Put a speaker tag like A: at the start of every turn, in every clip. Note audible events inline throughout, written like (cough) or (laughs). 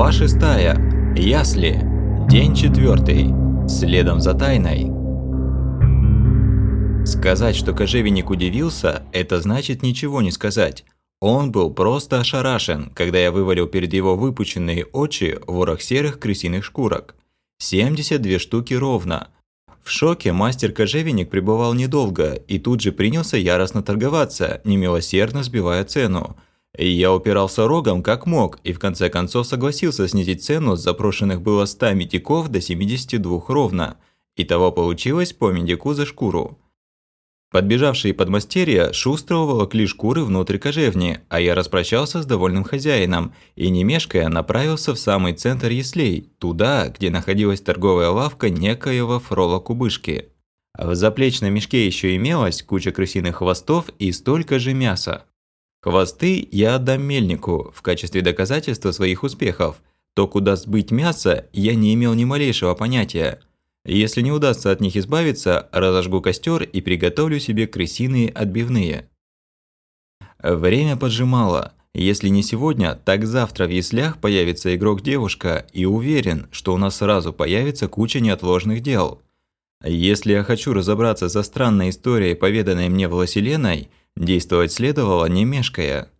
A: Глава шестая. Ясли. День четвертый. Следом за тайной. Сказать, что кожевенник удивился, это значит ничего не сказать. Он был просто ошарашен, когда я вывалил перед его выпученные очи ворох серых крысиных шкурок. 72 штуки ровно. В шоке мастер-кожевенник пребывал недолго и тут же принялся яростно торговаться, немилосердно сбивая цену. Я упирался рогом как мог и в конце концов согласился снизить цену с запрошенных было 100 медиков до 72 ровно. Итого получилось по медику за шкуру. Подбежавшие подмастерья шустро уволокли шкуры внутрь кожевни, а я распрощался с довольным хозяином и, не мешкая, направился в самый центр яслей, туда, где находилась торговая лавка некоего фрола Кубышки. В заплечном мешке еще имелась куча крысиных хвостов и столько же мяса. Хвосты я отдам мельнику в качестве доказательства своих успехов. То, куда сбыть мясо, я не имел ни малейшего понятия. Если не удастся от них избавиться, разожгу костер и приготовлю себе крысиные отбивные. Время поджимало. Если не сегодня, так завтра в яслях появится игрок-девушка и уверен, что у нас сразу появится куча неотложных дел. Если я хочу разобраться со странной историей, поведанной мне Власеленой, Действовать следовало, не мешкая.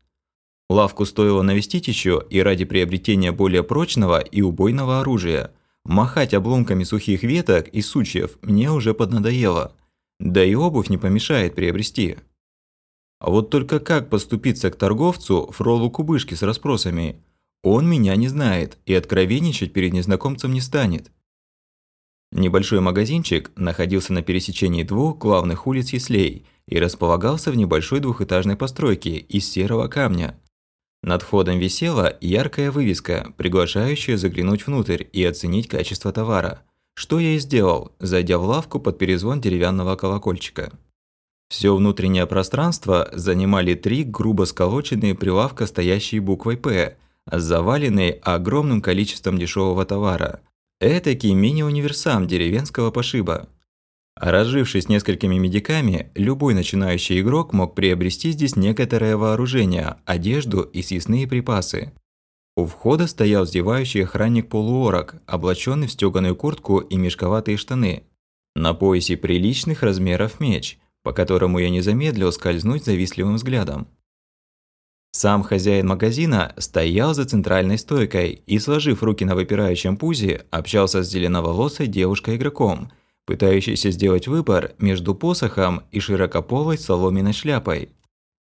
A: Лавку стоило навестить еще и ради приобретения более прочного и убойного оружия. Махать обломками сухих веток и сучьев мне уже поднадоело. Да и обувь не помешает приобрести. А вот только как поступиться к торговцу Фролу Кубышки с расспросами? Он меня не знает и откровенничать перед незнакомцем не станет. Небольшой магазинчик находился на пересечении двух главных улиц Яслей и располагался в небольшой двухэтажной постройке из серого камня. Над входом висела яркая вывеска, приглашающая заглянуть внутрь и оценить качество товара. Что я и сделал, зайдя в лавку под перезвон деревянного колокольчика. Все внутреннее пространство занимали три грубо сколоченные прилавка, стоящие буквой «П», заваленные огромным количеством дешевого товара – Этакий мини-универсам деревенского пошиба. Разжившись несколькими медиками, любой начинающий игрок мог приобрести здесь некоторое вооружение, одежду и съестные припасы. У входа стоял сдевающий охранник-полуорок, облаченный в стёганую куртку и мешковатые штаны. На поясе приличных размеров меч, по которому я не замедлил скользнуть завистливым взглядом. Сам хозяин магазина стоял за центральной стойкой и, сложив руки на выпирающем пузе, общался с зеленоволосой девушкой-игроком, пытающейся сделать выбор между посохом и широкополой соломенной шляпой.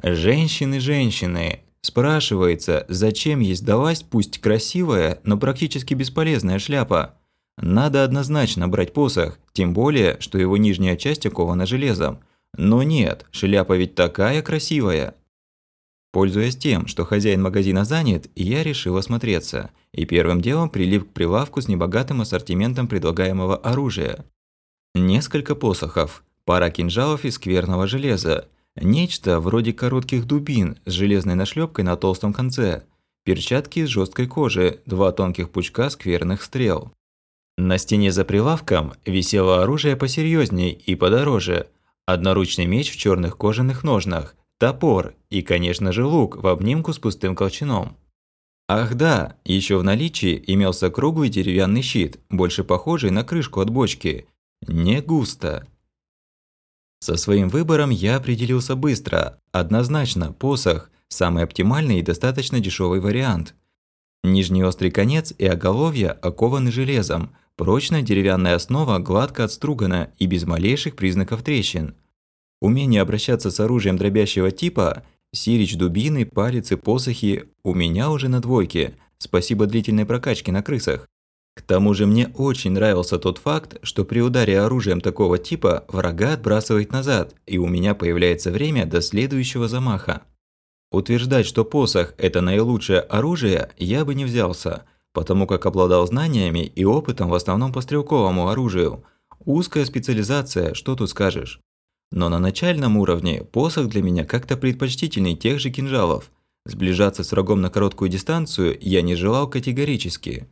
A: Женщины, женщины. Спрашивается, зачем ей сдалась пусть красивая, но практически бесполезная шляпа? Надо однозначно брать посох, тем более, что его нижняя часть окована железом. Но нет, шляпа ведь такая красивая. Пользуясь тем, что хозяин магазина занят, я решил осмотреться, и первым делом прилип к прилавку с небогатым ассортиментом предлагаемого оружия. Несколько посохов, пара кинжалов из скверного железа, нечто вроде коротких дубин с железной нашлепкой на толстом конце, перчатки из жесткой кожи, два тонких пучка скверных стрел. На стене за прилавком висело оружие посерьезней и подороже. Одноручный меч в черных кожаных ножнах, топор и, конечно же, лук в обнимку с пустым колчаном. Ах да, еще в наличии имелся круглый деревянный щит, больше похожий на крышку от бочки. Не густо. Со своим выбором я определился быстро. Однозначно, посох – самый оптимальный и достаточно дешевый вариант. Нижний острый конец и оголовье окованы железом, прочная деревянная основа гладко отстругана и без малейших признаков трещин – Умение обращаться с оружием дробящего типа, сирич, дубины, палицы, посохи у меня уже на двойке, спасибо длительной прокачке на крысах. К тому же мне очень нравился тот факт, что при ударе оружием такого типа врага отбрасывает назад, и у меня появляется время до следующего замаха. Утверждать, что посох – это наилучшее оружие, я бы не взялся, потому как обладал знаниями и опытом в основном по стрелковому оружию. Узкая специализация, что тут скажешь. Но на начальном уровне посох для меня как-то предпочтительней тех же кинжалов. Сближаться с врагом на короткую дистанцию я не желал категорически.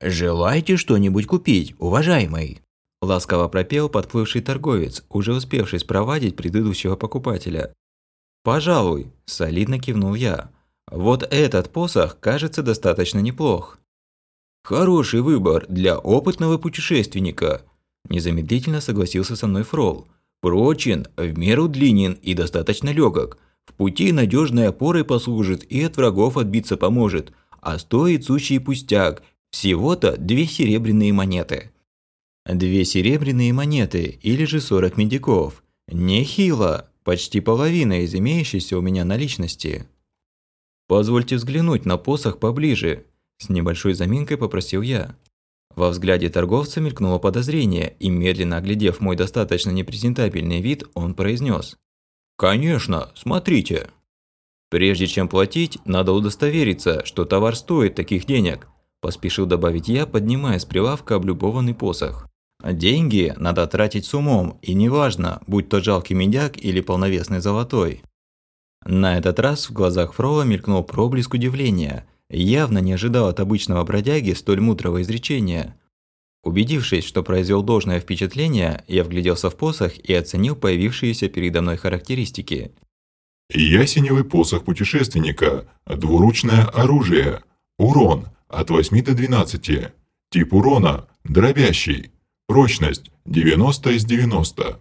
B: «Желаете что-нибудь купить, уважаемый?»
A: Ласково пропел подплывший торговец, уже успевший спровадить предыдущего покупателя. «Пожалуй», – солидно кивнул я. Вот этот посох кажется достаточно неплох. Хороший выбор для опытного путешественника. Незамедлительно согласился со мной Фрол. Прочен, в меру длинен и достаточно легок. В пути надежной опорой послужит и от врагов отбиться поможет. А стоит сущий пустяк, всего-то две серебряные монеты. Две серебряные монеты или же 40 медиков. Нехило, почти половина из имеющейся у меня наличности. Позвольте взглянуть на посох поближе, с небольшой заминкой попросил я. Во взгляде торговца мелькнуло подозрение, и медленно оглядев мой достаточно непрезентабельный вид, он произнес: «Конечно, смотрите». «Прежде чем платить, надо удостовериться, что товар стоит таких денег», – поспешил добавить я, поднимая с прилавка облюбованный посох. «Деньги надо тратить с умом, и неважно, будь то жалкий медяк или полновесный золотой». На этот раз в глазах Фрола мелькнул проблеск удивления. Явно не ожидал от обычного бродяги столь мудрого изречения. Убедившись, что произвел должное впечатление, я вгляделся в посох и оценил появившиеся передо мной характеристики.
C: Ясеневый посох путешественника. Двуручное оружие. Урон от 8 до 12. Тип урона – дробящий. Прочность – 90 из 90.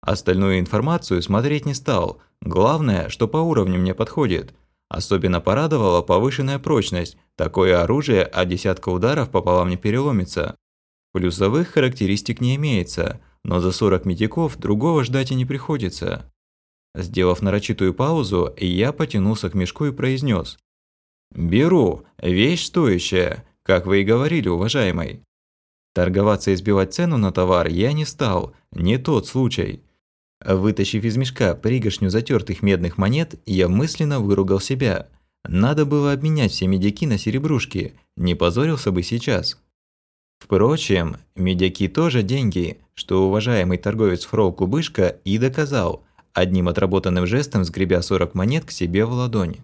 A: Остальную информацию смотреть не стал. Главное, что по уровню мне подходит. Особенно порадовала повышенная прочность. Такое оружие от десятка ударов пополам не переломится. Плюсовых характеристик не имеется, но за 40 медиков другого ждать и не приходится. Сделав нарочитую паузу, я потянулся к мешку и произнес: «Беру, вещь стоящая, как вы и говорили, уважаемый». Торговаться и сбивать цену на товар я не стал, не тот случай. Вытащив из мешка пригоршню затертых медных монет, я мысленно выругал себя. Надо было обменять все медяки на серебрушки, не позорился бы сейчас. Впрочем, медяки тоже деньги, что уважаемый торговец Фрол Кубышка и доказал, одним отработанным жестом сгребя 40 монет к себе в ладонь.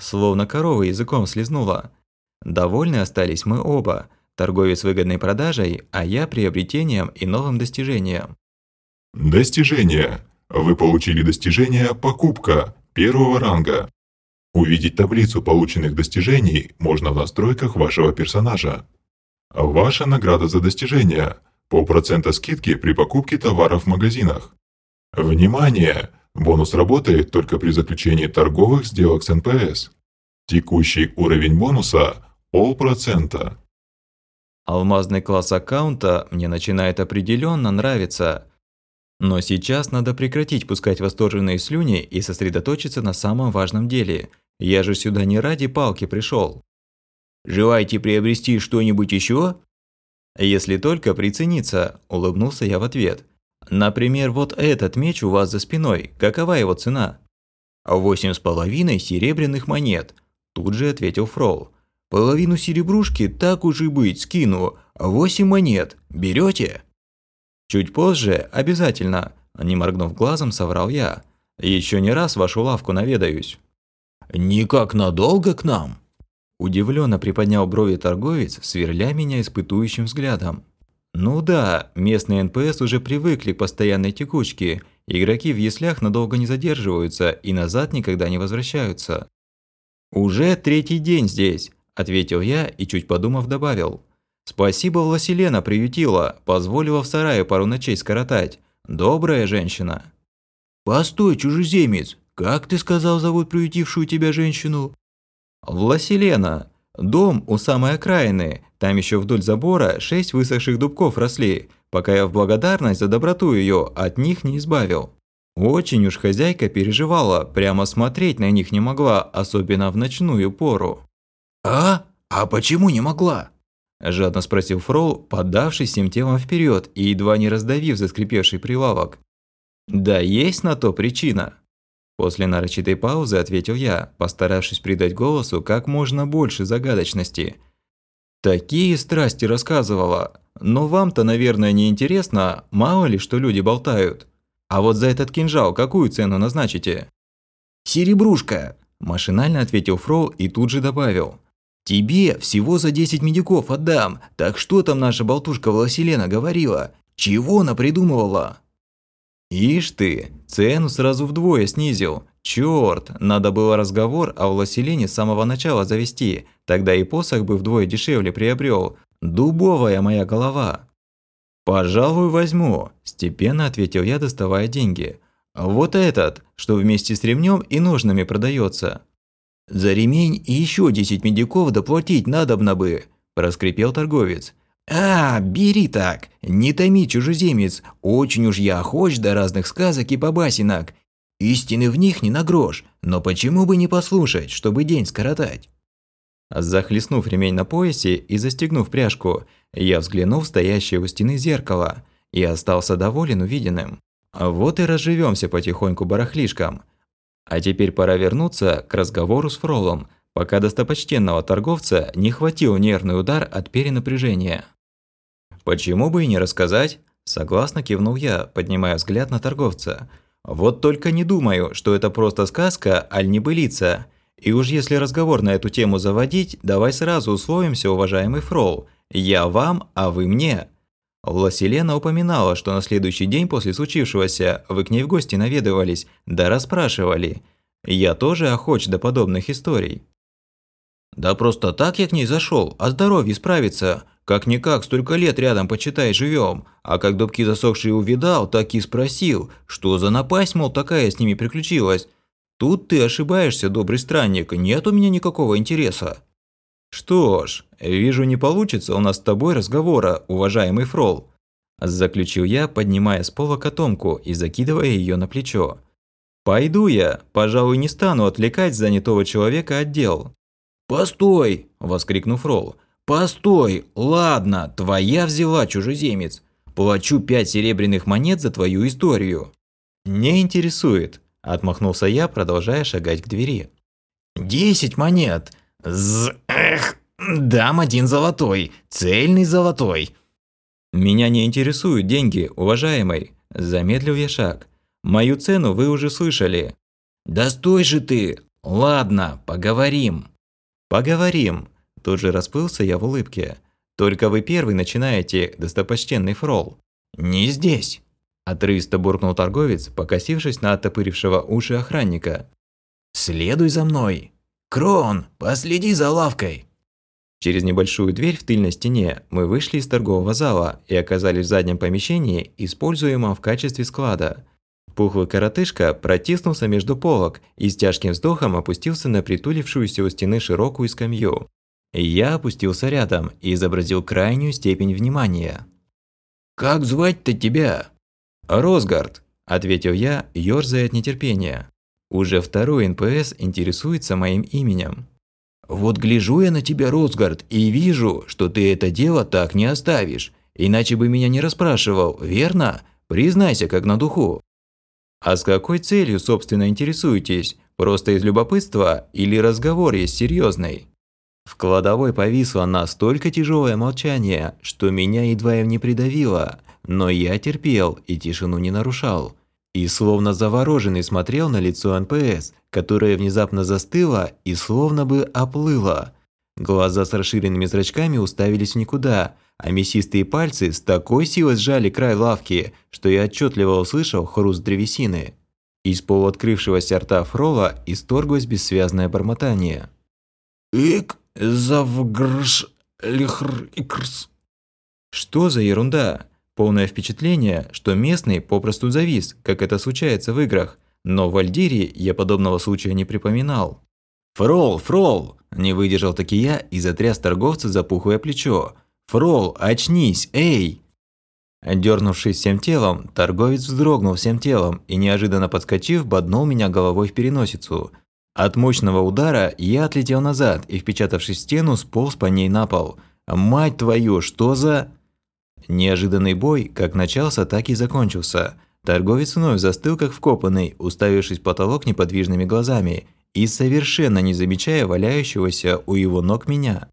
A: Словно корова языком слезнула. Довольны остались мы оба, торговец выгодной продажей, а я приобретением и новым достижением.
C: Достижение. Вы получили достижение «Покупка» первого ранга. Увидеть таблицу полученных достижений можно в настройках вашего персонажа. Ваша награда за достижение – полпроцента скидки при покупке товаров в магазинах. Внимание! Бонус работает только при заключении торговых сделок с НПС. Текущий уровень бонуса – полпроцента.
A: Алмазный класс аккаунта мне начинает определенно нравиться – но сейчас надо прекратить пускать восторженные слюни и сосредоточиться на самом важном деле. Я же сюда не ради палки пришел. Желаете приобрести что-нибудь еще? Если только прицениться, улыбнулся я в ответ. Например, вот этот меч у вас за спиной. Какова его цена? Восемь с половиной серебряных монет. Тут же ответил Фрол. Половину серебрушки так уж и быть скину. Восемь монет. Берете? Чуть позже, обязательно, не моргнув глазом, соврал я. Еще не раз в вашу лавку наведаюсь. Никак надолго к нам? Удивленно приподнял брови торговец, сверля меня испытующим взглядом. Ну да, местные НПС уже привыкли к постоянной текучке. Игроки в яслях надолго не задерживаются и назад никогда не возвращаются. Уже третий день здесь, ответил я и чуть подумав добавил. Спасибо, Власелена приютила, позволила в сарае пару ночей скоротать. Добрая женщина. Постой, чужеземец, как ты сказал зовут приютившую тебя женщину? Власелена. Дом у самой окраины. Там еще вдоль забора шесть высохших дубков росли, пока я в благодарность за доброту ее от них не избавил. Очень уж хозяйка переживала, прямо смотреть на них не могла, особенно в ночную пору. «А? А почему не могла?» Жадно спросил Фрол, подавшись всем телом вперед и едва не раздавив заскрипевший прилавок. «Да есть на то причина!» После нарочитой паузы ответил я, постаравшись придать голосу как можно больше загадочности. «Такие страсти рассказывала, но вам-то, наверное, не интересно, мало ли что люди болтают. А вот за этот кинжал какую цену назначите?» «Серебрушка!» – машинально ответил Фрол и тут же добавил – Тебе всего за 10 медиков отдам. Так что там наша болтушка Власелена говорила? Чего она придумывала? Ишь ты, цену сразу вдвое снизил. Чёрт, надо было разговор о власелине с самого начала завести, тогда и посох бы вдвое дешевле приобрел. Дубовая моя голова. «Пожалуй, возьму», – степенно ответил я, доставая деньги. «Вот этот, что вместе с ремнем и ножными продается. «За ремень и еще десять медиков доплатить надобно бы», – проскрипел торговец. «А, бери так, не томи, чужеземец, очень уж я охоч до разных сказок и побасенок. Истины в них не на грош, но почему бы не послушать, чтобы день скоротать?» Захлестнув ремень на поясе и застегнув пряжку, я взглянул в стоящее у стены зеркало и остался доволен увиденным. Вот и разживемся потихоньку барахлишком. А теперь пора вернуться к разговору с Фролом, пока достопочтенного торговца не хватил нервный удар от перенапряжения. «Почему бы и не рассказать?» – согласно кивнул я, поднимая взгляд на торговца. «Вот только не думаю, что это просто сказка, аль небылица. И уж если разговор на эту тему заводить, давай сразу условимся, уважаемый Фрол. Я вам, а вы мне. Ласелена упоминала, что на следующий день после случившегося вы к ней в гости наведывались, да расспрашивали. Я тоже охоч до подобных историй. Да просто так я к ней зашел, о здоровье справиться. Как-никак, столько лет рядом, почитай, живем. А как дубки засохшие увидал, так и спросил, что за напасть, мол, такая с ними приключилась. Тут ты ошибаешься, добрый странник, нет у меня никакого интереса. Что ж, вижу, не получится у нас с тобой разговора, уважаемый Фрол. Заключил я, поднимая с пола котомку и закидывая ее на плечо. «Пойду я, пожалуй, не стану отвлекать занятого человека от дел». «Постой!» – воскликнул Фрол. «Постой! Ладно, твоя взяла, чужеземец. Плачу пять серебряных монет за твою историю». «Не интересует», – отмахнулся я, продолжая шагать к двери. «Десять монет! З... Эх, дам один золотой, цельный золотой!» «Меня не интересуют деньги, уважаемый», – замедлил я шаг. «Мою цену вы уже слышали». «Да стой же ты! Ладно, поговорим». «Поговорим», – тут же расплылся я в улыбке. «Только вы первый начинаете, достопочтенный фрол». «Не здесь», – отрывисто буркнул торговец, покосившись на оттопырившего уши охранника. «Следуй за мной. Крон, последи за лавкой». Через небольшую дверь в тыльной стене мы вышли из торгового зала и оказались в заднем помещении, используемом в качестве склада. Пухлый коротышка протиснулся между полок и с тяжким вздохом опустился на притулившуюся у стены широкую скамью. Я опустился рядом и изобразил крайнюю степень внимания. «Как звать-то тебя?» «Росгард», – ответил я, ёрзая от нетерпения. Уже второй НПС интересуется моим именем. Вот гляжу я на тебя, Росгард, и вижу, что ты это дело так не оставишь. Иначе бы меня не расспрашивал, верно? Признайся, как на духу. А с какой целью, собственно, интересуетесь? Просто из любопытства или разговор есть серьезный? В кладовой повисло настолько тяжелое молчание, что меня едва им не придавило, но я терпел и тишину не нарушал и словно завороженный смотрел на лицо НПС, которое внезапно застыло и словно бы оплыло. Глаза с расширенными зрачками уставились в никуда, а мясистые пальцы с такой силой сжали край лавки, что я отчетливо услышал хруст древесины. Из полуоткрывшегося рта Фрола исторглось бессвязное бормотание. «Ик, завгрш, лихр, икрс». Что за ерунда? Полное впечатление, что местный попросту завис, как это случается в играх, но в Альдире я подобного случая не припоминал. «Фрол, Фрол!» – не выдержал таки я и затряс торговца за пухлое плечо. «Фрол, очнись, эй!» Дернувшись всем телом, торговец вздрогнул всем телом и, неожиданно подскочив, боднул меня головой в переносицу. От мощного удара я отлетел назад и, впечатавшись в стену, сполз по ней на пол. «Мать твою, что за...» Неожиданный бой как начался, так и закончился. Торговец вновь застыл как вкопанный, уставившись в потолок неподвижными глазами и совершенно не замечая валяющегося у его ног меня.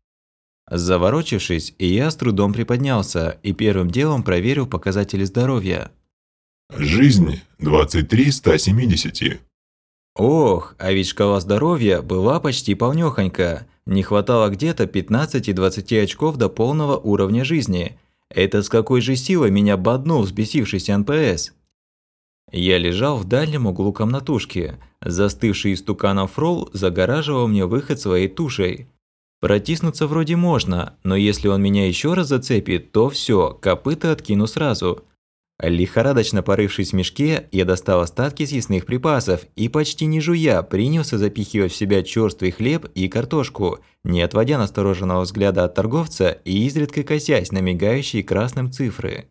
A: Заворочившись, я с трудом приподнялся и первым делом проверил показатели здоровья.
C: Жизнь 23 170.
A: Ох, а ведь шкала здоровья была почти полнёхонька. Не хватало где-то 15-20 очков до полного уровня жизни – это с какой же силой меня боднул взбесившийся НПС? Я лежал в дальнем углу комнатушки. Застывший истуканом фрол загораживал мне выход своей тушей. Протиснуться вроде можно, но если он меня еще раз зацепит, то все, копыта откину сразу. Лихорадочно порывшись в мешке, я достал остатки съестных припасов и почти не жуя принялся запихивать в себя черствый хлеб и картошку, не отводя настороженного взгляда от торговца и изредка косясь на мигающие красным цифры.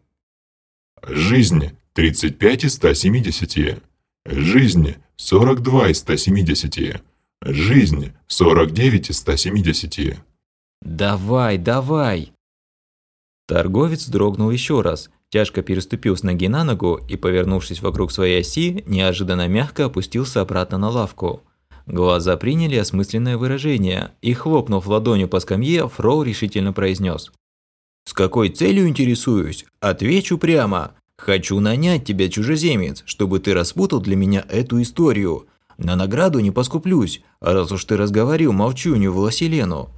C: Жизнь 35 из 170. Жизнь 42 из 170. Жизнь 49 из 170.
A: «Давай, давай!» Торговец дрогнул еще раз, тяжко переступил с ноги на ногу и, повернувшись вокруг своей оси, неожиданно мягко опустился обратно на лавку. Глаза приняли осмысленное выражение, и, хлопнув ладонью по скамье, Фроу решительно произнес: «С какой целью интересуюсь? Отвечу прямо. Хочу нанять тебя, чужеземец, чтобы ты распутал для меня эту историю. На награду не поскуплюсь, раз уж ты разговорил молчунью Власелену».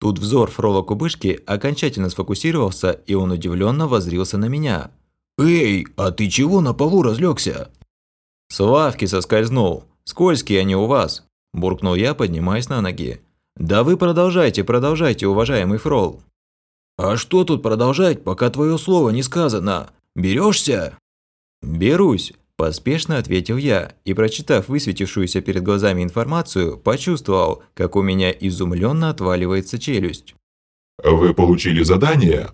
A: Тут взор Фрола Кубышки окончательно сфокусировался, и он удивленно воззрился на меня. «Эй, а ты чего на полу разлегся? «С лавки соскользнул. Скользкие они у вас», – буркнул я, поднимаясь на ноги. «Да вы продолжайте, продолжайте, уважаемый Фрол». «А что тут продолжать, пока твое слово не сказано? Берешься?» «Берусь», – поспешно ответил я и, прочитав высветившуюся перед глазами информацию, почувствовал, как у меня изумленно отваливается челюсть.
C: Вы получили задание.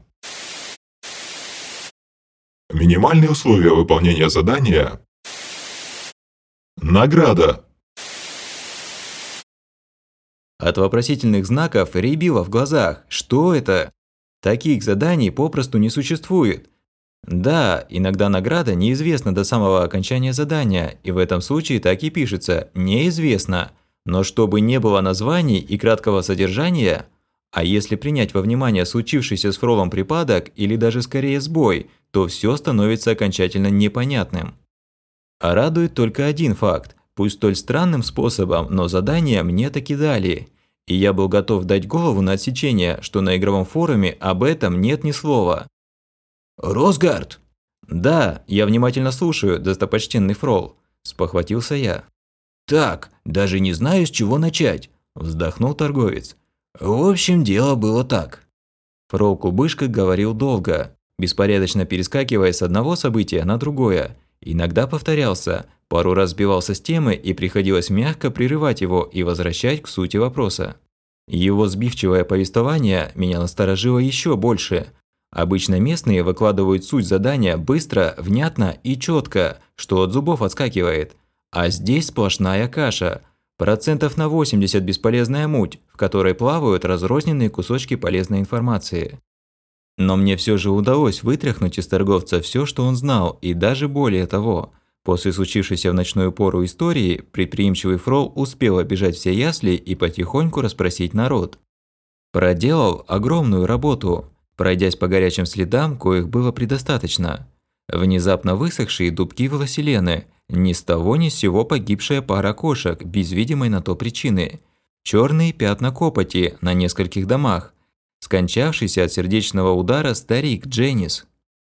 C: Минимальные условия выполнения задания. Награда.
A: От вопросительных знаков рябило в глазах. Что это? Таких заданий попросту не существует. Да, иногда награда неизвестна до самого окончания задания, и в этом случае так и пишется «неизвестно». Но чтобы не было названий и краткого содержания, а если принять во внимание случившийся с Фролом припадок или даже скорее сбой, то все становится окончательно непонятным. А радует только один факт. Пусть столь странным способом, но задание мне таки дали. И я был готов дать голову на отсечение, что на игровом форуме об этом нет ни слова. «Росгард!» «Да, я внимательно слушаю, достопочтенный Фрол», – спохватился я. «Так, даже не знаю, с чего начать», – вздохнул торговец. «В общем, дело было так». Фрол Кубышка говорил долго, беспорядочно перескакивая с одного события на другое. Иногда повторялся, пару раз сбивался с темы и приходилось мягко прерывать его и возвращать к сути вопроса. Его сбивчивое повествование меня насторожило еще больше, Обычно местные выкладывают суть задания быстро, внятно и четко, что от зубов отскакивает. А здесь сплошная каша. Процентов на 80 бесполезная муть, в которой плавают разрозненные кусочки полезной информации. Но мне все же удалось вытряхнуть из торговца все, что он знал, и даже более того. После случившейся в ночную пору истории, предприимчивый Фрол успел обижать все ясли и потихоньку расспросить народ. Проделал огромную работу, пройдясь по горячим следам, коих было предостаточно. Внезапно высохшие дубки Власелены, ни с того ни с сего погибшая пара кошек, без видимой на то причины, черные пятна копоти на нескольких домах, скончавшийся от сердечного удара старик Дженнис.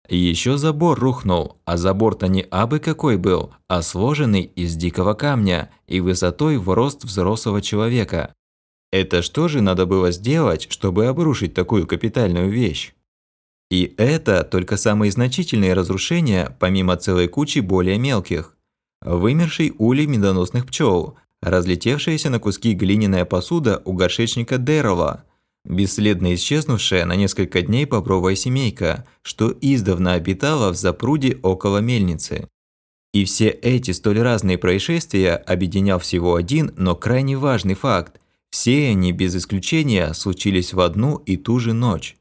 A: Еще забор рухнул, а забор-то не абы какой был, а сложенный из дикого камня и высотой в рост взрослого человека. Это что же надо было сделать, чтобы обрушить такую капитальную вещь? И это только самые значительные разрушения, помимо целой кучи более мелких. Вымерший улей медоносных пчел, разлетевшаяся на куски глиняная посуда у горшечника Дэрова, бесследно исчезнувшая на несколько дней бобровая семейка, что издавна обитала в запруде около мельницы. И все эти столь разные происшествия объединял всего один, но крайне важный факт – все они без исключения случились в одну и ту же ночь.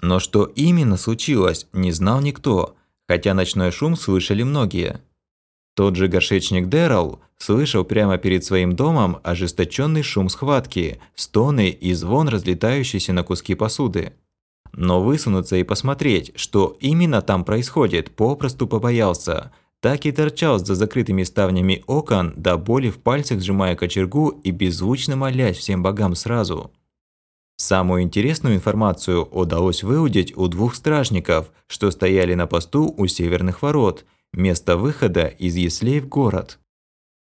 A: Но что именно случилось, не знал никто, хотя ночной шум слышали многие. Тот же горшечник Дэрол слышал прямо перед своим домом ожесточенный шум схватки, стоны и звон разлетающейся на куски посуды. Но высунуться и посмотреть, что именно там происходит, попросту побоялся, так и торчал за закрытыми ставнями окон, до боли в пальцах сжимая кочергу и беззвучно молясь всем богам сразу. Самую интересную информацию удалось выудить у двух стражников, что стояли на посту у северных ворот, место выхода из яслей в город.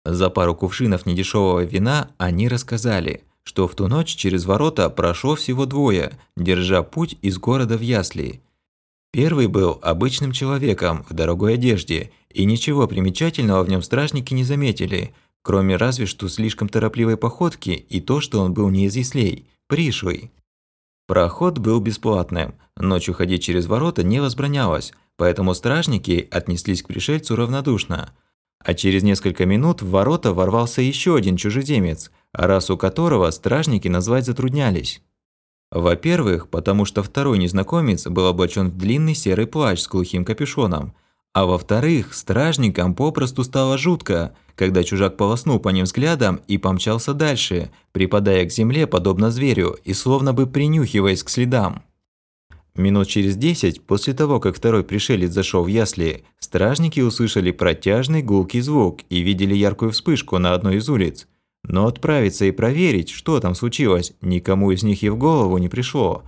A: За пару кувшинов недешевого вина они рассказали, что в ту ночь через ворота прошло всего двое, держа путь из города в ясли. Первый был обычным человеком в дорогой одежде, и ничего примечательного в нем стражники не заметили, кроме разве что слишком торопливой походки и то, что он был не из яслей, пришлый. Проход был бесплатным, ночью ходить через ворота не возбранялось, поэтому стражники отнеслись к пришельцу равнодушно. А через несколько минут в ворота ворвался еще один чужеземец, расу которого стражники назвать затруднялись. Во-первых, потому что второй незнакомец был облачен в длинный серый плащ с глухим капюшоном, а во-вторых, стражникам попросту стало жутко, когда чужак полоснул по ним взглядом и помчался дальше, припадая к земле подобно зверю и словно бы принюхиваясь к следам. Минут через десять после того, как второй пришелец зашел в ясли, стражники услышали протяжный гулкий звук и видели яркую вспышку на одной из улиц. Но отправиться и проверить, что там случилось, никому из них и в голову не пришло.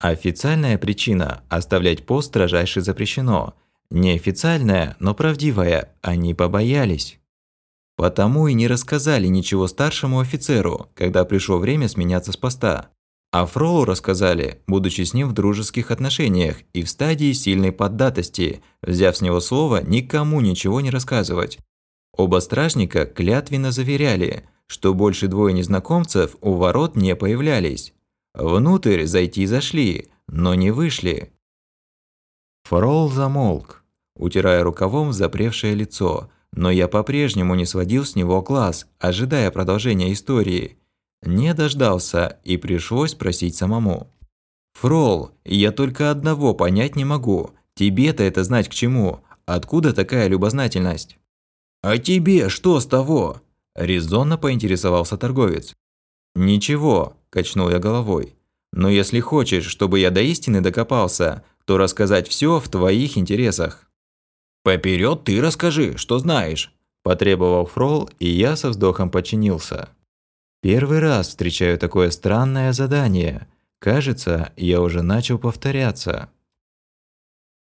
A: Официальная причина – оставлять пост строжайше запрещено. Неофициальная, но правдивая – они побоялись. Потому и не рассказали ничего старшему офицеру, когда пришло время сменяться с поста. А Фролу рассказали, будучи с ним в дружеских отношениях и в стадии сильной поддатости, взяв с него слово никому ничего не рассказывать. Оба стражника клятвенно заверяли, что больше двое незнакомцев у ворот не появлялись. Внутрь зайти зашли, но не вышли. Фрол замолк, утирая рукавом запревшее лицо, но я по-прежнему не сводил с него глаз, ожидая продолжения истории – не дождался и пришлось спросить самому. «Фрол, я только одного понять не могу. Тебе-то это знать к чему? Откуда такая любознательность?» «А тебе что с того?» – резонно поинтересовался торговец. «Ничего», – качнул я головой. «Но если хочешь, чтобы я до истины докопался, то рассказать все в твоих интересах».
B: «Поперёд ты расскажи, что знаешь», – потребовал Фрол, и я со вздохом подчинился.
A: Первый раз встречаю такое странное задание. Кажется, я уже начал повторяться.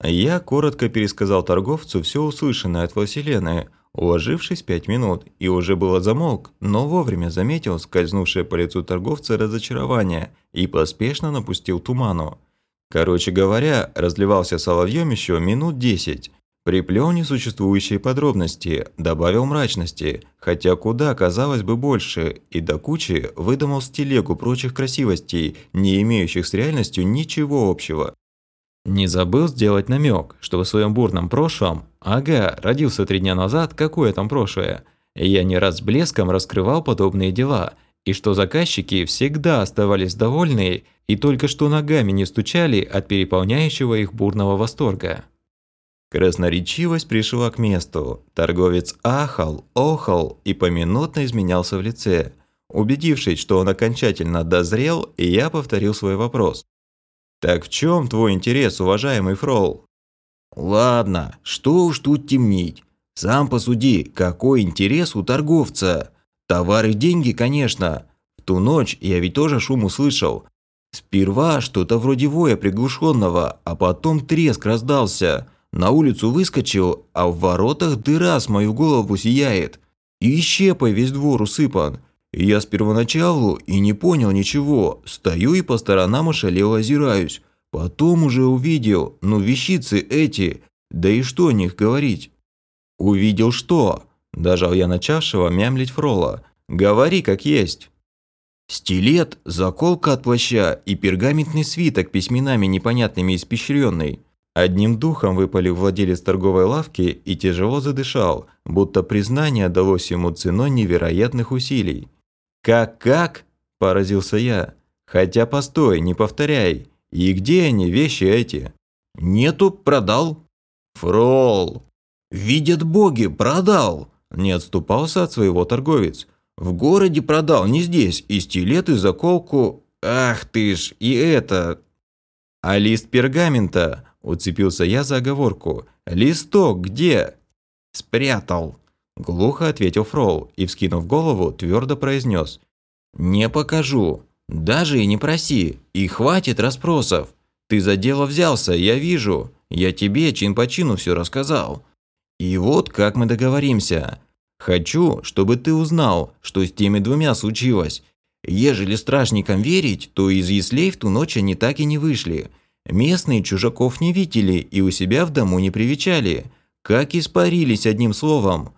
A: Я коротко пересказал торговцу все услышанное от Василены, уложившись пять минут, и уже было замолк, но вовремя заметил скользнувшее по лицу торговца разочарование и поспешно напустил туману. Короче говоря, разливался соловьем еще минут десять, Приплел несуществующие подробности, добавил мрачности, хотя куда, казалось бы, больше, и до кучи выдумал стилегу прочих красивостей, не имеющих с реальностью ничего общего. Не забыл сделать намек, что в своем бурном прошлом, ага, родился три дня назад, какое там прошлое, я не раз с блеском раскрывал подобные дела, и что заказчики всегда оставались довольны и только что ногами не стучали от переполняющего их бурного восторга. Красноречивость пришла к месту. Торговец ахал, охал и поминутно изменялся в лице. Убедившись, что он окончательно дозрел, я повторил свой вопрос. «Так в чем твой интерес, уважаемый Фрол?»
B: «Ладно, что уж тут темнить. Сам посуди, какой интерес у торговца. Товары деньги, конечно. В ту ночь я ведь тоже шум услышал. Сперва что-то вроде воя приглушенного, а потом треск раздался. На улицу выскочил, а в воротах дыра с мою голову сияет. И щепой весь двор усыпан. Я с первоначалу и не понял ничего. Стою и по сторонам ошалело озираюсь. Потом уже увидел, ну вещицы эти, да и что о них говорить. Увидел что? Дожал я начавшего мямлить Фрола. Говори как есть. Стилет, заколка от плаща и пергаментный свиток письменами непонятными испещренный. Одним духом выпалил владелец торговой лавки и тяжело задышал, будто признание далось ему ценой невероятных усилий. «Как-как?» – поразился я. «Хотя постой, не повторяй. И где они, вещи эти?» «Нету, продал». «Фрол!» «Видят боги, продал!» – не отступался от своего торговец. «В городе продал, не здесь, и стилет, и заколку. Ах ты ж, и это...» «А лист пергамента?» Уцепился я за оговорку. «Листок где?» «Спрятал», – глухо ответил Фрол и, вскинув голову, твердо произнес. «Не покажу. Даже и не проси. И хватит расспросов. Ты за дело взялся, я вижу. Я тебе чин по чину все рассказал.
A: И вот как мы договоримся. Хочу, чтобы ты узнал, что с теми двумя случилось. Ежели стражникам верить, то из яслей в ту ночь они так и не вышли. Местные чужаков не видели и у себя в дому не привечали. Как испарились одним словом.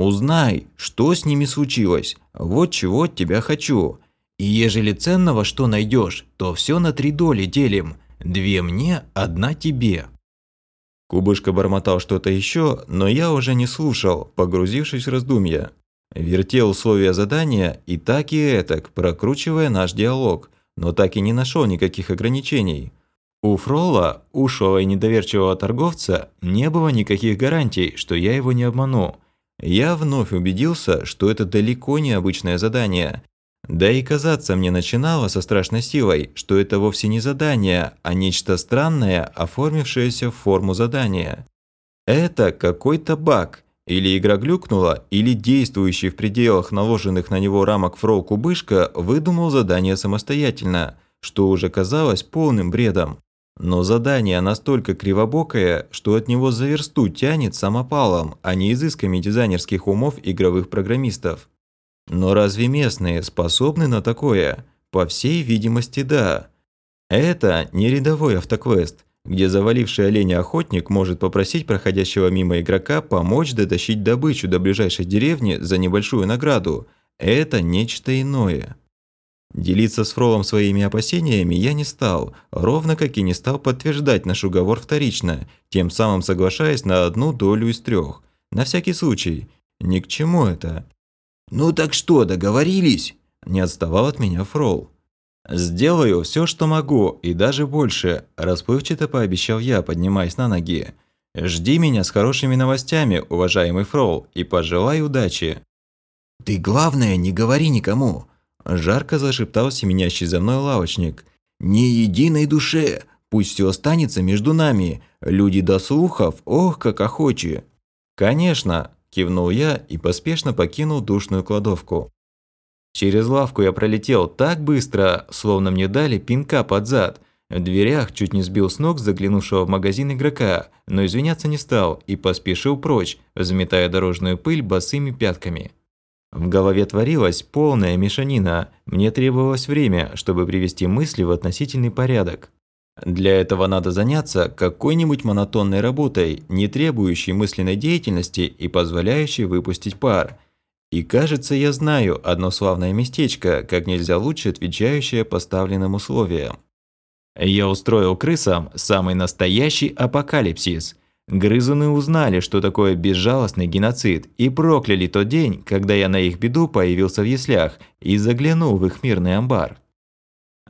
A: Узнай, что с ними случилось. Вот чего от тебя хочу. И ежели ценного что найдешь, то все на три доли делим. Две мне, одна тебе. Кубышка бормотал что-то еще, но я уже не слушал, погрузившись в раздумья. Вертел условия задания и так и этак, прокручивая наш диалог, но так и не нашел никаких ограничений. У Фрола, ушлого и недоверчивого торговца, не было никаких гарантий, что я его не обману. Я вновь убедился, что это далеко не обычное задание, да и казаться мне начинало со страшной силой, что это вовсе не задание, а нечто странное, оформившееся в форму задания. Это какой-то баг. Или игра глюкнула, или действующий в пределах наложенных на него рамок фрол Кубышка выдумал задание самостоятельно, что уже казалось полным бредом. Но задание настолько кривобокое, что от него за версту тянет самопалом, а не изысками дизайнерских умов игровых программистов. Но разве местные способны на такое? По всей видимости, да. Это не рядовой автоквест, где заваливший оленя охотник может попросить проходящего мимо игрока помочь дотащить добычу до ближайшей деревни за небольшую награду. Это нечто иное. Делиться с Фролом своими опасениями я не стал, ровно как и не стал подтверждать наш уговор вторично, тем самым соглашаясь на одну долю из трех. На всякий случай. Ни к чему это. «Ну так что, договорились?» – не отставал от меня Фрол. «Сделаю все, что могу, и даже больше», – расплывчато пообещал я, поднимаясь на ноги. «Жди меня с хорошими новостями, уважаемый Фрол, и пожелай удачи». «Ты, главное, не говори никому», – жарко зашептал семенящий за мной лавочник. «Ни единой душе, пусть все останется между нами. Люди до слухов, ох, как охочи». «Конечно», Кивнул я и поспешно покинул душную кладовку. Через лавку я пролетел так быстро, словно мне дали пинка под зад. В дверях чуть не сбил с ног заглянувшего в магазин игрока, но извиняться не стал и поспешил прочь, взметая дорожную пыль босыми пятками. В голове творилась полная мешанина. Мне требовалось время, чтобы привести мысли в относительный порядок. Для этого надо заняться какой-нибудь монотонной работой, не требующей мысленной деятельности и позволяющей выпустить пар. И кажется, я знаю одно славное местечко, как нельзя лучше отвечающее поставленным условиям. Я устроил крысам самый настоящий апокалипсис. Грызуны узнали, что такое безжалостный геноцид, и прокляли тот день, когда я на их беду появился в яслях и заглянул в их мирный амбар.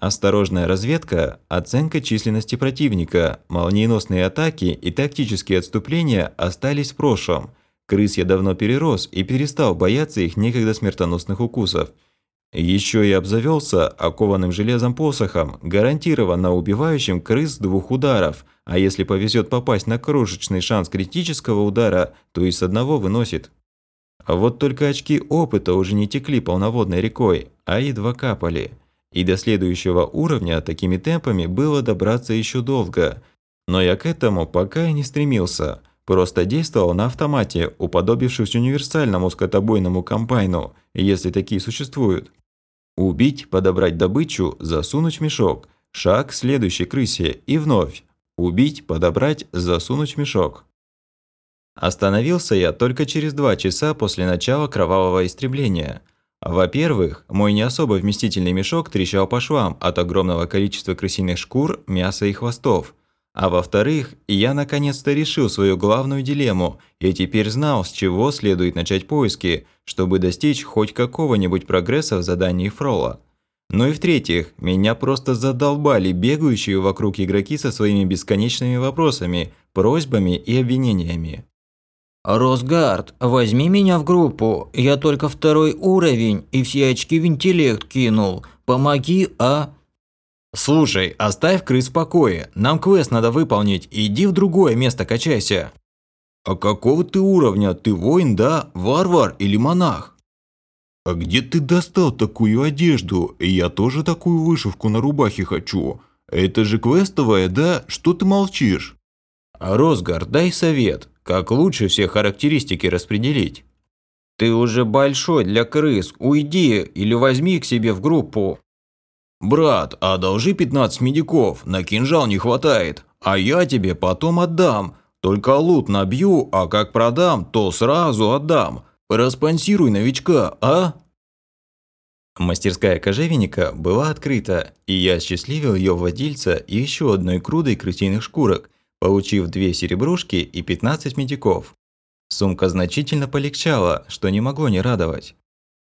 A: Осторожная разведка, оценка численности противника, молниеносные атаки и тактические отступления остались в прошлом. Крыс я давно перерос и перестал бояться их некогда смертоносных укусов. Еще и обзавелся окованным железом посохом, гарантированно убивающим крыс двух ударов, а если повезет попасть на крошечный шанс критического удара, то и с одного выносит. А вот только очки опыта уже не текли полноводной рекой, а едва капали. И до следующего уровня такими темпами было добраться еще долго. Но я к этому пока и не стремился. Просто действовал на автомате, уподобившись универсальному скотобойному комбайну, если такие существуют. Убить, подобрать добычу, засунуть в мешок. Шаг к следующей крысе и вновь. Убить, подобрать, засунуть в мешок. Остановился я только через два часа после начала кровавого истребления. Во-первых, мой не особо вместительный мешок трещал по швам от огромного количества крысиных шкур, мяса и хвостов. А во-вторых, я наконец-то решил свою главную дилемму и теперь знал, с чего следует начать поиски, чтобы достичь хоть какого-нибудь прогресса в задании Фрола. Ну и в-третьих, меня просто задолбали бегающие вокруг игроки со своими бесконечными вопросами, просьбами и обвинениями.
D: «Росгард, возьми меня в группу. Я только второй уровень и все очки в интеллект кинул. Помоги, а?»
E: «Слушай, оставь крыс в покое. Нам квест надо выполнить. Иди в другое место качайся».
A: «А какого ты уровня? Ты воин, да? Варвар или монах?»
F: «А где ты достал такую одежду? Я тоже такую вышивку на рубахе хочу. Это же квестовая, да? Что ты молчишь?»
A: Росгар, дай совет, как лучше все характеристики распределить.
G: Ты уже большой для крыс, уйди или возьми к себе в группу.
B: Брат, одолжи 15 медиков, на кинжал не хватает, а я тебе потом отдам. Только лут набью, а как продам, то сразу отдам. Проспонсируй новичка, а?
A: Мастерская кожевенника была открыта, и я счастливил ее владельца еще одной крудой крысиных шкурок, получив две серебрушки и 15 медиков. Сумка значительно полегчала, что не могло не радовать.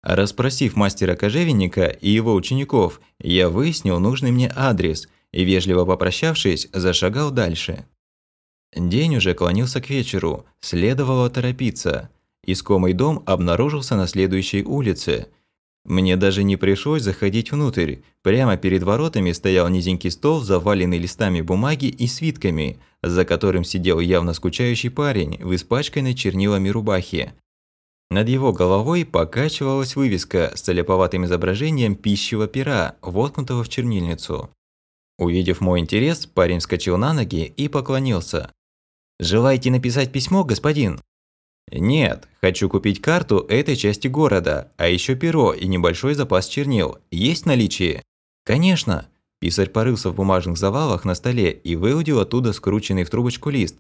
A: Распросив мастера кожевенника и его учеников, я выяснил нужный мне адрес и, вежливо попрощавшись, зашагал дальше. День уже клонился к вечеру, следовало торопиться. Искомый дом обнаружился на следующей улице. Мне даже не пришлось заходить внутрь. Прямо перед воротами стоял низенький стол, заваленный листами бумаги и свитками, за которым сидел явно скучающий парень в испачканной чернилами рубахе. Над его головой покачивалась вывеска с целеповатым изображением пищевого пера, воткнутого в чернильницу. Увидев мой интерес, парень вскочил на ноги и поклонился. «Желаете написать письмо, господин?» «Нет, хочу купить карту этой части города, а еще перо и небольшой запас чернил. Есть наличие?» «Конечно!» Писарь порылся в бумажных завалах на столе и выудил оттуда скрученный в трубочку лист.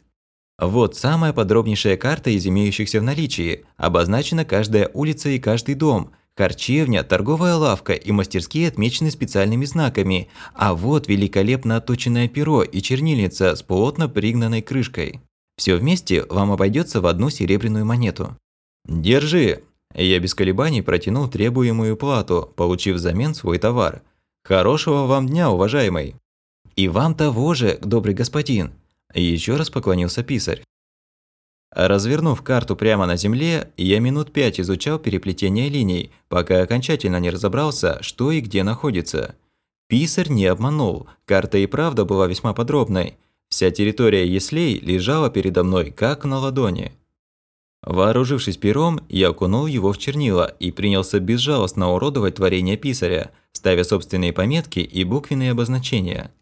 A: Вот самая подробнейшая карта из имеющихся в наличии. Обозначена каждая улица и каждый дом. Харчевня, торговая лавка и мастерские отмечены специальными знаками. А вот великолепно отточенное перо и чернильница с плотно пригнанной крышкой. Все вместе вам обойдется в одну серебряную монету. Держи. Я без колебаний протянул требуемую плату, получив взамен свой товар. Хорошего вам дня, уважаемый. И вам того же, добрый господин. Еще раз поклонился писарь. Развернув карту прямо на земле, я минут пять изучал переплетение линий, пока окончательно не разобрался, что и где находится. Писарь не обманул, карта и правда была весьма подробной – Вся территория Еслей лежала передо мной, как на ладони. Вооружившись пером, я окунул его в чернила и принялся безжалостно уродовать творение писаря, ставя собственные пометки и буквенные обозначения.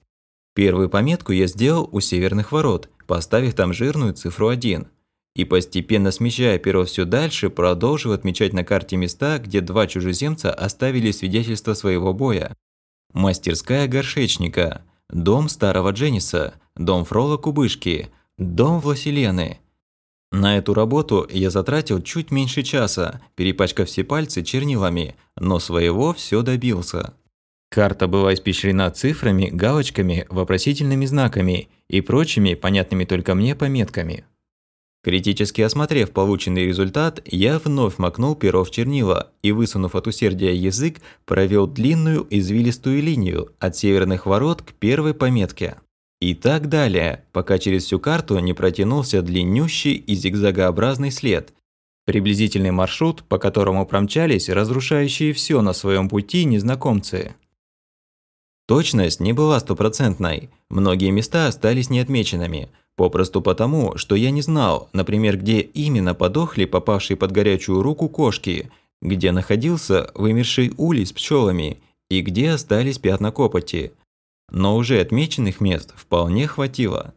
A: Первую пометку я сделал у северных ворот, поставив там жирную цифру 1. И постепенно смещая перо все дальше, продолжил отмечать на карте места, где два чужеземца оставили свидетельство своего боя. Мастерская горшечника – дом старого Дженниса, дом Фрола Кубышки, дом Власелены. На эту работу я затратил чуть меньше часа, перепачкав все пальцы чернилами, но своего все добился. Карта была испещрена цифрами, галочками, вопросительными знаками и прочими, понятными только мне, пометками. Критически осмотрев полученный результат, я вновь макнул перо в чернила и, высунув от усердия язык, провел длинную извилистую линию от северных ворот к первой пометке. И так далее, пока через всю карту не протянулся длиннющий и зигзагообразный след. Приблизительный маршрут, по которому промчались разрушающие все на своем пути незнакомцы. Точность не была стопроцентной, многие места остались неотмеченными – Попросту потому, что я не знал, например, где именно подохли попавшие под горячую руку кошки, где находился вымерший улей с пчелами и где остались пятна копоти. Но уже отмеченных мест вполне хватило.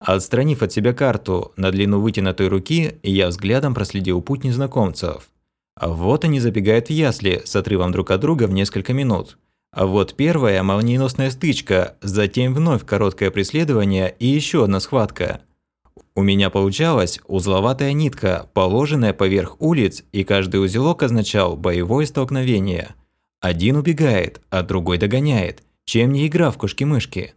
A: Отстранив от себя карту на длину вытянутой руки, я взглядом проследил путь незнакомцев. А вот они забегают в ясли с отрывом друг от друга в несколько минут – а вот первая молниеносная стычка, затем вновь короткое преследование и еще одна схватка. У меня получалась узловатая нитка, положенная поверх улиц, и каждый узелок означал боевое столкновение. Один убегает, а другой догоняет, чем не игра в кошки-мышки.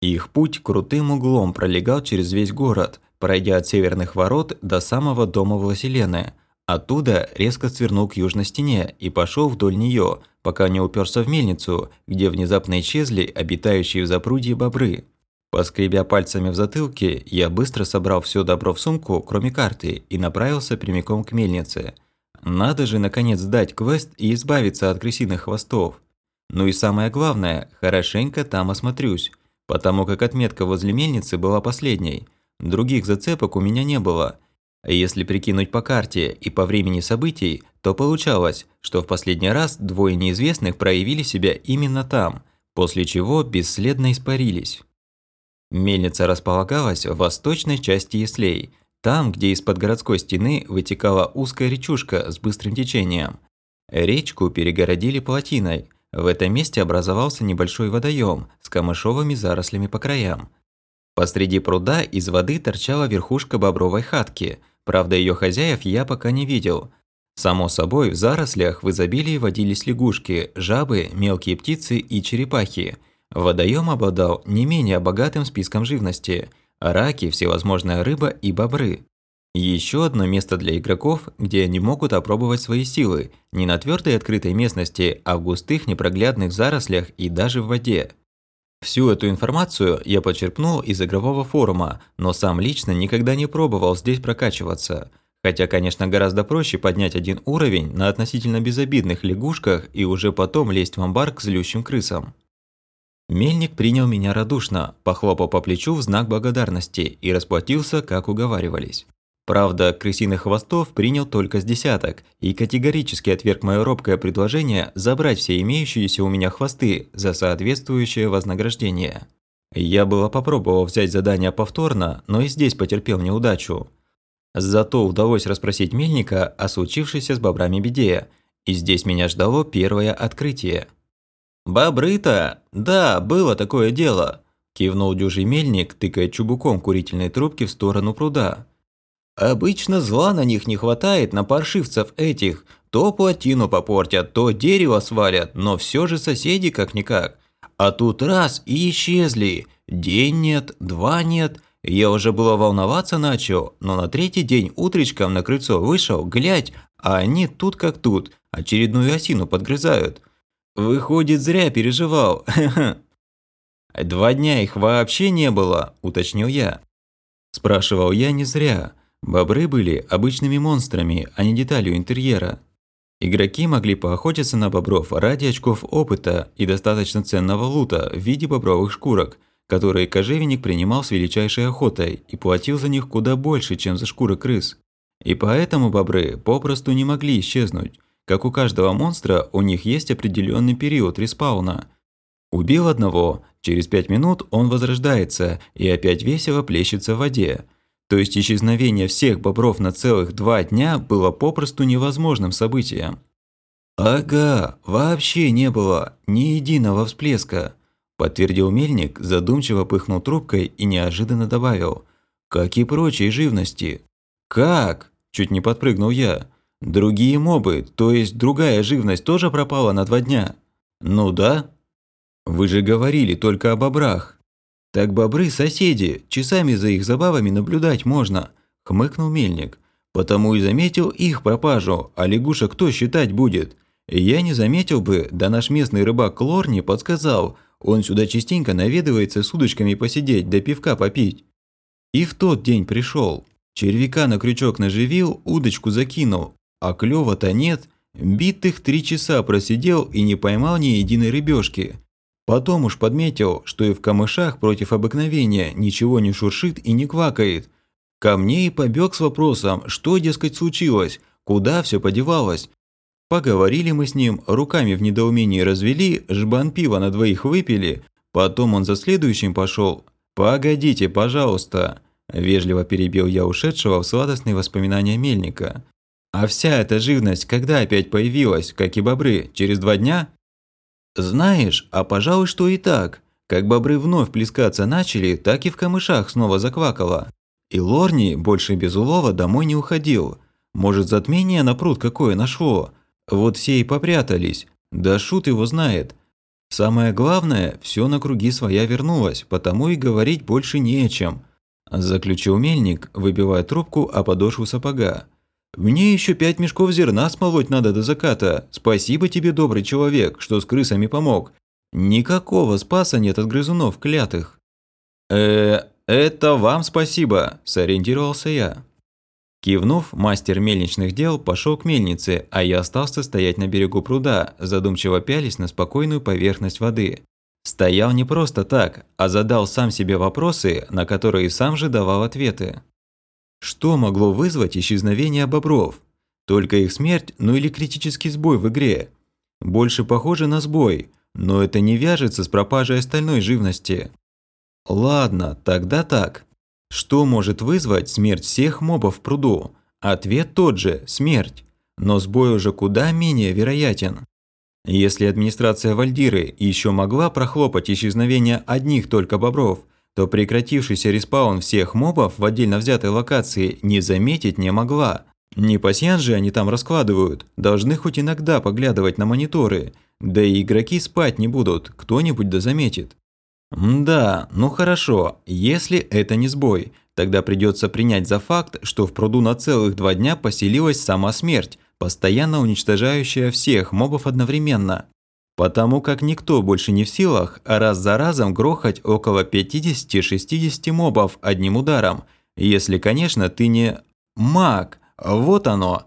A: Их путь крутым углом пролегал через весь город, пройдя от северных ворот до самого дома Власелены, Оттуда резко свернул к южной стене и пошел вдоль нее, пока не уперся в мельницу, где внезапно исчезли обитающие в запрудье бобры. Поскребя пальцами в затылке, я быстро собрал все добро в сумку, кроме карты, и направился прямиком к мельнице. Надо же, наконец, сдать квест и избавиться от крысиных хвостов. Ну и самое главное, хорошенько там осмотрюсь, потому как отметка возле мельницы была последней. Других зацепок у меня не было – если прикинуть по карте и по времени событий, то получалось, что в последний раз двое неизвестных проявили себя именно там, после чего бесследно испарились. Мельница располагалась в восточной части Яслей, там, где из-под городской стены вытекала узкая речушка с быстрым течением. Речку перегородили плотиной. В этом месте образовался небольшой водоем с камышовыми зарослями по краям. Посреди пруда из воды торчала верхушка бобровой хатки, правда ее хозяев я пока не видел. Само собой, в зарослях в изобилии водились лягушки, жабы, мелкие птицы и черепахи – Водоем обладал не менее богатым списком живности – раки, всевозможная рыба и бобры. Еще одно место для игроков, где они могут опробовать свои силы, не на твердой открытой местности, а в густых непроглядных зарослях и даже в воде. Всю эту информацию я почерпнул из игрового форума, но сам лично никогда не пробовал здесь прокачиваться. Хотя, конечно, гораздо проще поднять один уровень на относительно безобидных лягушках и уже потом лезть в амбар к злющим крысам. Мельник принял меня радушно, похлопал по плечу в знак благодарности и расплатился, как уговаривались. Правда, крысиных хвостов принял только с десяток и категорически отверг мое робкое предложение забрать все имеющиеся у меня хвосты за соответствующее вознаграждение. Я было попробовал взять задание повторно, но и здесь потерпел неудачу. Зато удалось расспросить Мельника о случившейся с бобрами беде, и здесь меня ждало первое открытие – «Бобры-то? Да, было такое дело», – кивнул дюжий мельник, тыкая чубуком курительной трубки в сторону пруда. «Обычно зла на них не хватает, на паршивцев этих. То плотину попортят, то дерево свалят, но все же соседи как-никак. А тут раз и исчезли. День нет, два нет. Я уже было волноваться начал, но на третий день утречком на крыльцо вышел, глядь, а они тут как тут, очередную осину подгрызают». Выходит, зря переживал. (laughs) Два дня их вообще не было, уточнил я. Спрашивал я не зря. Бобры были обычными монстрами, а не деталью интерьера. Игроки могли поохотиться на бобров ради очков опыта и достаточно ценного лута в виде бобровых шкурок, которые кожевенник принимал с величайшей охотой и платил за них куда больше, чем за шкуры крыс. И поэтому бобры попросту не могли исчезнуть. Как у каждого монстра, у них есть определенный период респауна. Убил одного, через пять минут он возрождается и опять весело плещется в воде. То есть исчезновение всех бобров на целых два дня было попросту невозможным событием. «Ага, вообще не было ни единого всплеска», – подтвердил мельник, задумчиво пыхнул трубкой и неожиданно добавил. «Как и прочей живности». «Как?» – чуть не подпрыгнул я. Другие мобы, то есть другая живность тоже пропала на два дня? Ну да. Вы же говорили только о бобрах. Так бобры – соседи, часами за их забавами наблюдать можно, хмыкнул мельник. Потому и заметил их пропажу, а лягушек кто считать будет? Я не заметил бы, да наш местный рыбак Клорни подсказал, он сюда частенько наведывается с удочками посидеть, да пивка попить. И в тот день пришел. Червяка на крючок наживил, удочку закинул, а клёва-то нет. Битых три часа просидел и не поймал ни единой рыбешки. Потом уж подметил, что и в камышах против обыкновения ничего не шуршит и не квакает. Ко мне и побег с вопросом, что, дескать, случилось, куда все подевалось. Поговорили мы с ним, руками в недоумении развели, жбан пива на двоих выпили, потом он за следующим пошел. «Погодите, пожалуйста», – вежливо перебил я ушедшего в сладостные воспоминания мельника. А вся эта живность когда опять появилась, как и бобры, через два дня? Знаешь, а пожалуй, что и так. Как бобры вновь плескаться начали, так и в камышах снова заквакало. И Лорни больше без улова домой не уходил. Может, затмение на пруд какое нашло. Вот все и попрятались. Да шут его знает. Самое главное, все на круги своя вернулось, потому и говорить больше не о чем. Заключил мельник, выбивая трубку о подошву сапога. Мне еще пять мешков зерна смолоть надо до заката. Спасибо тебе, добрый человек, что с крысами помог. Никакого спаса нет от грызунов клятых. Э, это вам спасибо, сориентировался я. Кивнув, мастер мельничных дел пошел к мельнице, а я остался стоять на берегу пруда, задумчиво пялись на спокойную поверхность воды. Стоял не просто так, а задал сам себе вопросы, на которые сам же давал ответы. Что могло вызвать исчезновение бобров? Только их смерть, ну или критический сбой в игре. Больше похоже на сбой, но это не вяжется с пропажей остальной живности. Ладно, тогда так. Что может вызвать смерть всех мобов в пруду? Ответ тот же – смерть. Но сбой уже куда менее вероятен. Если администрация Вальдиры еще могла прохлопать исчезновение одних только бобров, то прекратившийся респаун всех мобов в отдельно взятой локации не заметить не могла. Не пасьян же они там раскладывают, должны хоть иногда поглядывать на мониторы, да и игроки спать не будут, кто-нибудь да заметит. Да, ну хорошо, если это не сбой, тогда придется принять за факт, что в пруду на целых два дня поселилась сама смерть, постоянно уничтожающая всех мобов одновременно. Потому как никто больше не в силах раз за разом грохать около 50-60 мобов одним ударом, если, конечно, ты не маг, вот оно.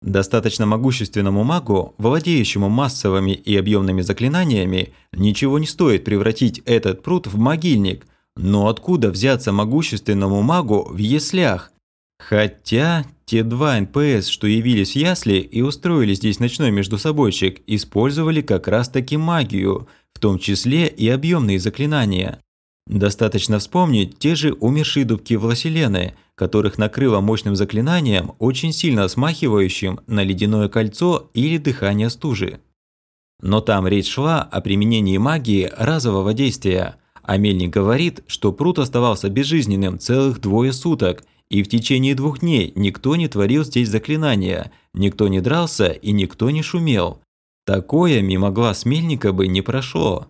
A: Достаточно могущественному магу, владеющему массовыми и объемными заклинаниями, ничего не стоит превратить этот пруд в могильник. Но откуда взяться могущественному магу в яслях? Хотя те два НПС, что явились в ясли и устроили здесь ночной междусобойчик, использовали как раз таки магию, в том числе и объемные заклинания. Достаточно вспомнить те же умершие дубки Власелены, которых накрыло мощным заклинанием, очень сильно смахивающим на ледяное кольцо или дыхание стужи. Но там речь шла о применении магии разового действия, а Мельник говорит, что пруд оставался безжизненным целых двое суток, и в течение двух дней никто не творил здесь заклинания, никто не дрался и никто не шумел. Такое мимо глаз Мельника бы не прошло.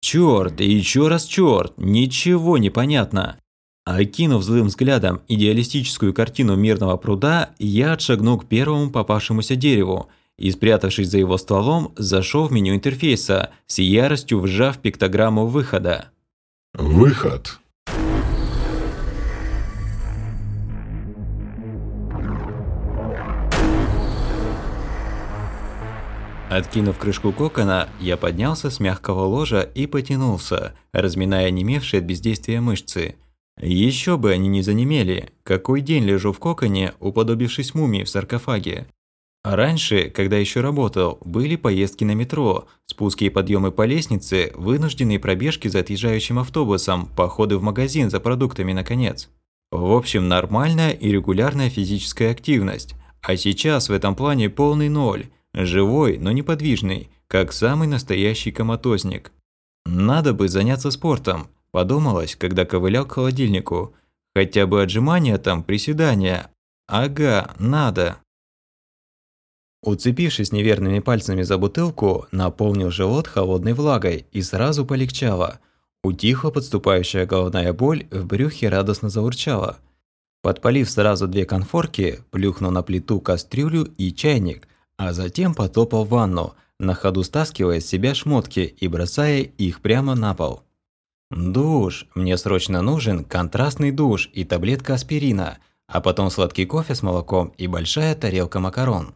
A: Черт и еще раз черт, ничего не понятно. Окинув злым взглядом идеалистическую картину мирного пруда, я отшагнул к первому попавшемуся дереву и, спрятавшись за его стволом, зашел в меню интерфейса, с яростью вжав пиктограмму выхода.
C: Выход.
A: Откинув крышку кокона, я поднялся с мягкого ложа и потянулся, разминая немевшие от бездействия мышцы. Еще бы они не занемели, какой день лежу в коконе, уподобившись мумии в саркофаге. А раньше, когда еще работал, были поездки на метро, спуски и подъемы по лестнице, вынужденные пробежки за отъезжающим автобусом, походы в магазин за продуктами наконец. В общем, нормальная и регулярная физическая активность. А сейчас в этом плане полный ноль – Живой, но неподвижный, как самый настоящий коматозник. Надо бы заняться спортом, подумалось, когда ковылял к холодильнику. Хотя бы отжимания там, приседания. Ага, надо. Уцепившись неверными пальцами за бутылку, наполнил живот холодной влагой и сразу полегчало. Утихла подступающая головная боль, в брюхе радостно заурчала. Подпалив сразу две конфорки, плюхнул на плиту кастрюлю и чайник – а затем потопал в ванну, на ходу стаскивая с себя шмотки и бросая их прямо на пол. Душ. Мне срочно нужен контрастный душ и таблетка аспирина, а потом сладкий кофе с молоком и большая тарелка макарон.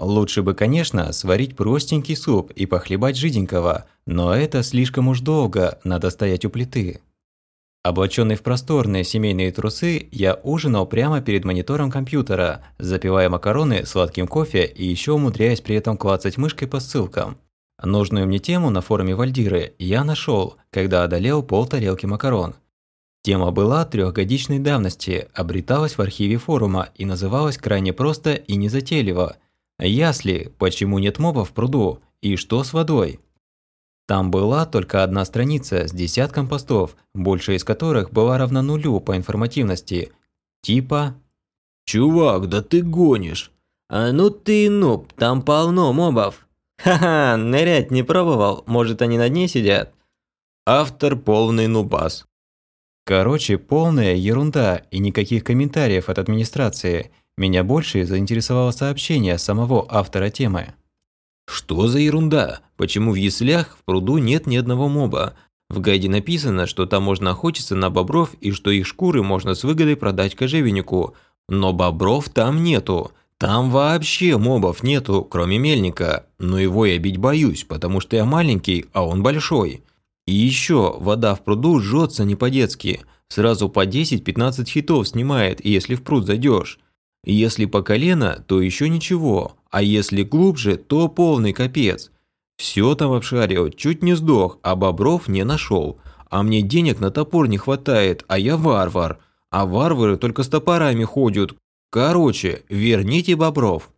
A: Лучше бы, конечно, сварить простенький суп и похлебать жиденького, но это слишком уж долго, надо стоять у плиты. Облаченный в просторные семейные трусы, я ужинал прямо перед монитором компьютера, запивая макароны сладким кофе и еще умудряясь при этом клацать мышкой по ссылкам. Нужную мне тему на форуме Вальдиры я нашел, когда одолел пол тарелки макарон. Тема была трехгодичной давности, обреталась в архиве форума и называлась крайне просто и незатейливо. «Ясли. Почему нет моба в пруду? И что с водой?» Там была только одна страница с десятком постов, большая из которых была равна нулю по информативности. Типа
H: «Чувак, да ты гонишь!» «А ну ты нуб, там полно мобов!» «Ха-ха, нырять не пробовал, может они на дне сидят?»
A: Автор полный нубас. Короче, полная ерунда и никаких комментариев от администрации. Меня больше заинтересовало сообщение самого автора темы. Что за ерунда? Почему в яслях в пруду нет ни одного моба? В гайде написано, что там можно охотиться на бобров и что их шкуры можно с выгодой продать кожевеннику. Но бобров там нету. Там вообще мобов нету, кроме мельника. Но его я бить боюсь, потому что я маленький, а он большой. И еще, вода в пруду жжется не по-детски. Сразу по 10-15 хитов снимает, если в пруд зайдешь. Если по колено, то еще ничего, а если глубже, то полный капец. Все там обшарил, чуть не сдох, а бобров не нашел.
B: а мне денег на топор не хватает, а я варвар. А варвары только с топорами ходят. Короче, верните бобров.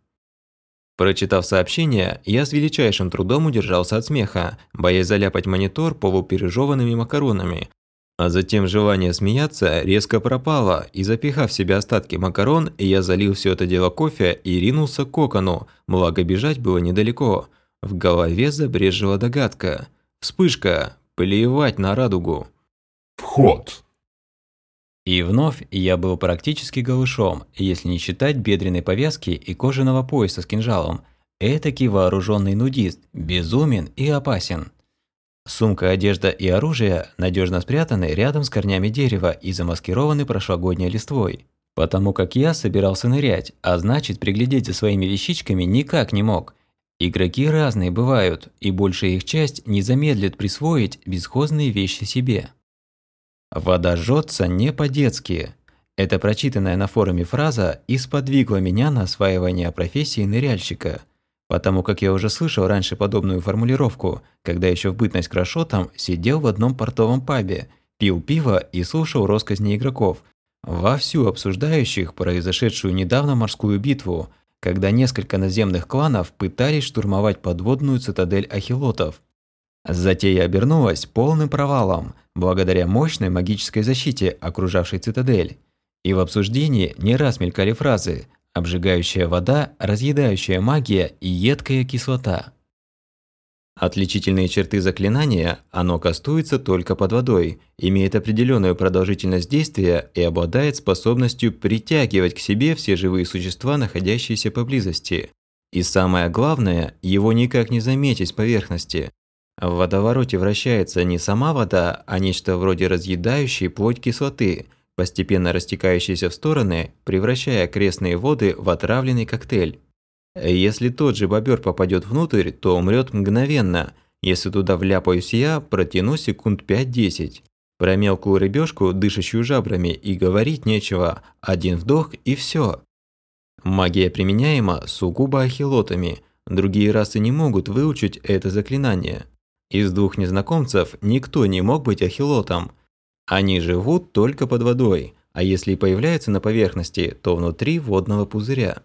A: Прочитав сообщение, я с величайшим трудом удержался от смеха, боясь заляпать монитор полупережеванными макаронами. А затем желание смеяться резко пропало, и запихав в себя остатки макарон, я залил все это дело кофе и ринулся к кокону, благо бежать было недалеко. В голове забрежила догадка. Вспышка. Плевать на радугу.
C: Вход.
A: И вновь я был практически голышом, если не считать бедренной повязки и кожаного пояса с кинжалом. Этакий вооруженный нудист, безумен и опасен. Сумка, одежда и оружие надежно спрятаны рядом с корнями дерева и замаскированы прошлогодней листвой. Потому как я собирался нырять, а значит приглядеть за своими вещичками никак не мог. Игроки разные бывают, и большая их часть не замедлит присвоить бесхозные вещи себе. Вода жжется не по-детски. Эта прочитанная на форуме фраза и сподвигла меня на осваивание профессии ныряльщика. Потому как я уже слышал раньше подобную формулировку, когда еще в бытность крошотом сидел в одном портовом пабе, пил пиво и слушал россказни игроков, вовсю обсуждающих произошедшую недавно морскую битву, когда несколько наземных кланов пытались штурмовать подводную цитадель ахилотов. Затея обернулась полным провалом, благодаря мощной магической защите, окружавшей цитадель. И в обсуждении не раз мелькали фразы «обжигающая вода», «разъедающая магия» и «едкая кислота». Отличительные черты заклинания – оно кастуется только под водой, имеет определенную продолжительность действия и обладает способностью притягивать к себе все живые существа, находящиеся поблизости. И самое главное, его никак не заметить с поверхности. В водовороте вращается не сама вода, а нечто вроде разъедающей плоть кислоты, постепенно растекающейся в стороны, превращая окрестные воды в отравленный коктейль. Если тот же бобер попадет внутрь, то умрет мгновенно. Если туда вляпаюсь я, протяну секунд 5-10. Про мелкую рыбешку, дышащую жабрами, и говорить нечего. Один вдох и все. Магия применяема сугубо ахилотами. Другие расы не могут выучить это заклинание. Из двух незнакомцев никто не мог быть ахилотом. Они живут только под водой, а если и появляются на поверхности, то внутри водного пузыря.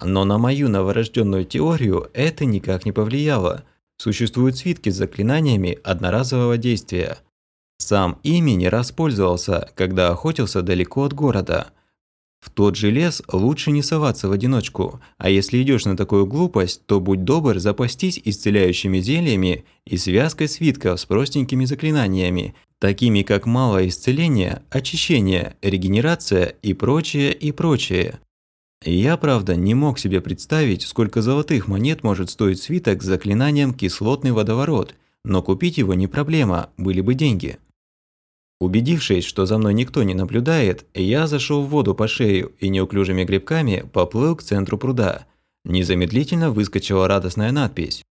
A: Но на мою новорожденную теорию это никак не повлияло. Существуют свитки с заклинаниями одноразового действия. Сам ими не раз пользовался, когда охотился далеко от города – в тот же лес лучше не соваться в одиночку, а если идешь на такую глупость, то будь добр запастись исцеляющими зельями и связкой свитков с простенькими заклинаниями, такими как малое исцеление, очищение, регенерация и прочее, и прочее. Я, правда, не мог себе представить, сколько золотых монет может стоить свиток с заклинанием «Кислотный водоворот», но купить его не проблема, были бы деньги. Убедившись, что за мной никто не наблюдает, я зашел в воду по шею и неуклюжими грибками поплыл к центру пруда. Незамедлительно выскочила радостная надпись.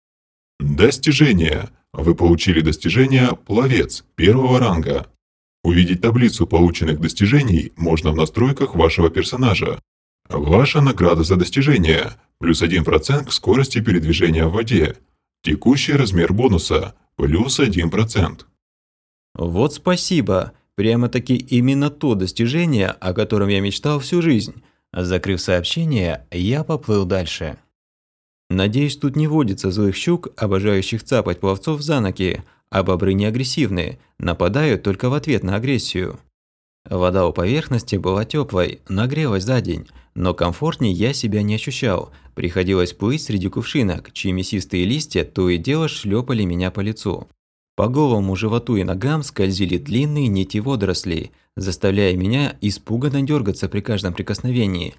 C: Достижение. Вы получили достижение «Пловец» первого ранга. Увидеть таблицу полученных достижений можно в настройках вашего персонажа. Ваша награда за достижение – плюс 1% к скорости передвижения в воде. Текущий размер бонуса – плюс 1%.
A: Вот спасибо. Прямо-таки именно то достижение, о котором я мечтал всю жизнь. Закрыв сообщение, я поплыл дальше. Надеюсь, тут не водится злых щук, обожающих цапать пловцов за ноги, а бобры не агрессивны, нападают только в ответ на агрессию. Вода у поверхности была теплой, нагрелась за день, но комфортнее я себя не ощущал. Приходилось плыть среди кувшинок, чьи мясистые листья то и дело шлепали меня по лицу. По голому животу и ногам скользили длинные нити водорослей, заставляя меня испуганно дергаться при каждом прикосновении.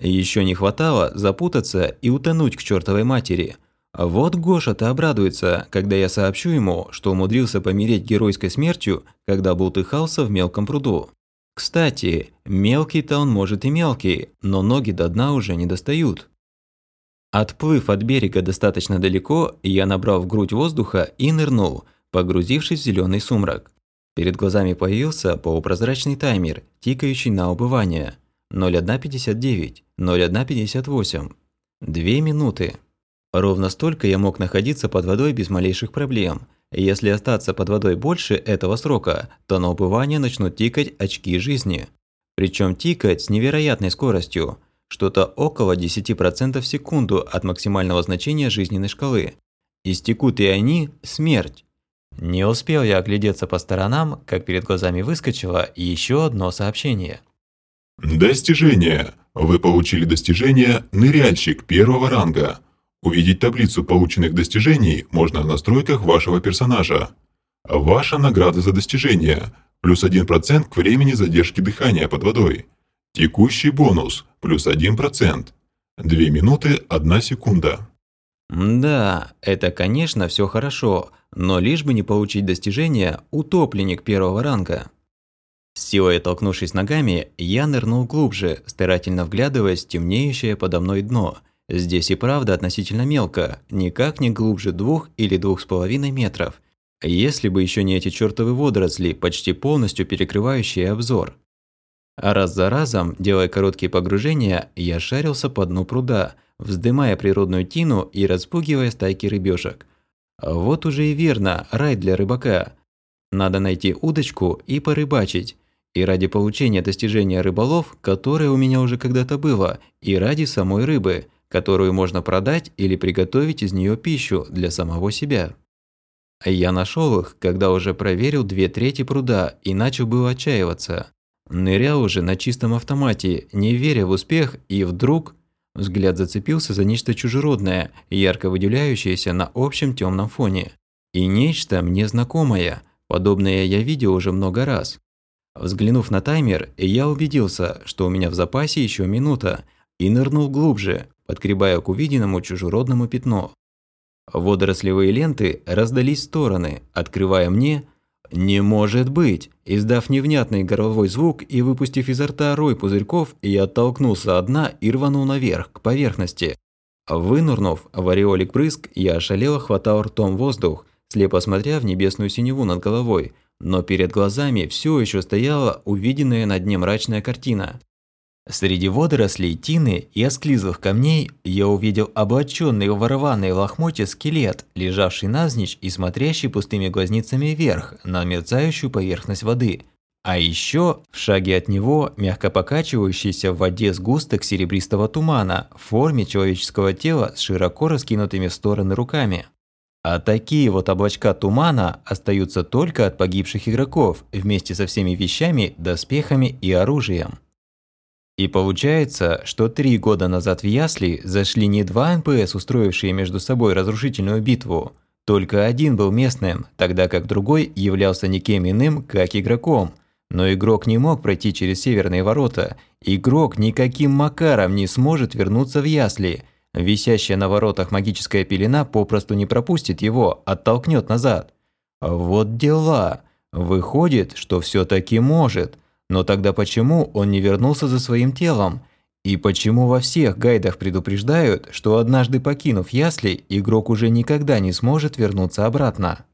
A: Еще не хватало запутаться и утонуть к чертовой матери. Вот Гоша-то обрадуется, когда я сообщу ему, что умудрился помереть геройской смертью, когда бултыхался в мелком пруду. Кстати, мелкий-то он может и мелкий, но ноги до дна уже не достают. Отплыв от берега достаточно далеко, я набрал в грудь воздуха и нырнул – погрузившись в зеленый сумрак. Перед глазами появился полупрозрачный таймер, тикающий на убывание. 0159, 0158. Две минуты. Ровно столько я мог находиться под водой без малейших проблем. Если остаться под водой больше этого срока, то на убывание начнут тикать очки жизни. Причем тикать с невероятной скоростью, что-то около 10% в секунду от максимального значения жизненной шкалы. Истекут и они – смерть. Не успел я оглядеться по сторонам, как перед глазами выскочило еще одно сообщение.
C: Достижение. Вы получили достижение «Ныряльщик» первого ранга. Увидеть таблицу полученных достижений можно в настройках вашего персонажа. Ваша награда за достижение – плюс 1% к времени задержки дыхания под водой. Текущий бонус – плюс 1%. 2 минуты 1 секунда.
A: Да, это, конечно, все хорошо, но лишь бы не получить достижение «Утопленник первого ранга». С силой толкнувшись ногами, я нырнул глубже, старательно вглядываясь в темнеющее подо мной дно. Здесь и правда относительно мелко, никак не глубже двух или двух с половиной метров. Если бы еще не эти чертовы водоросли, почти полностью перекрывающие обзор. А раз за разом, делая короткие погружения, я шарился по дну пруда, вздымая природную тину и распугивая стайки рыбешек. Вот уже и верно, рай для рыбака. Надо найти удочку и порыбачить. И ради получения достижения рыболов, которое у меня уже когда-то было, и ради самой рыбы, которую можно продать или приготовить из нее пищу для самого себя. Я нашел их, когда уже проверил две трети пруда и начал было отчаиваться. Нырял уже на чистом автомате, не веря в успех, и вдруг взгляд зацепился за нечто чужеродное, ярко выделяющееся на общем темном фоне. И нечто мне знакомое, подобное я видел уже много раз. Взглянув на таймер, я убедился, что у меня в запасе еще минута, и нырнул глубже, подгребая к увиденному чужеродному пятно. Водорослевые ленты раздались в стороны, открывая мне «Не может быть!» Издав невнятный горловой звук и выпустив изо рта рой пузырьков, я оттолкнулся от дна и рванул наверх, к поверхности. Вынурнув в ореолик брызг, я ошалело хватал ртом воздух, слепо смотря в небесную синеву над головой, но перед глазами все еще стояла увиденная на дне мрачная картина. Среди водорослей, тины и осклизлых камней я увидел облаченный в ворваные лохмотья скелет, лежавший навзничь и смотрящий пустыми глазницами вверх на мерцающую поверхность воды. А еще в шаге от него мягко покачивающийся в воде сгусток серебристого тумана в форме человеческого тела с широко раскинутыми в стороны руками. А такие вот облачка тумана остаются только от погибших игроков вместе со всеми вещами, доспехами и оружием. И получается, что три года назад в Ясли зашли не два НПС, устроившие между собой разрушительную битву. Только один был местным, тогда как другой являлся никем иным, как игроком. Но игрок не мог пройти через северные ворота. Игрок никаким макаром не сможет вернуться в Ясли. Висящая на воротах магическая пелена попросту не пропустит его, оттолкнет назад. Вот дела. Выходит, что все таки может – но тогда почему он не вернулся за своим телом? И почему во всех гайдах предупреждают, что однажды покинув ясли, игрок уже никогда не сможет вернуться обратно?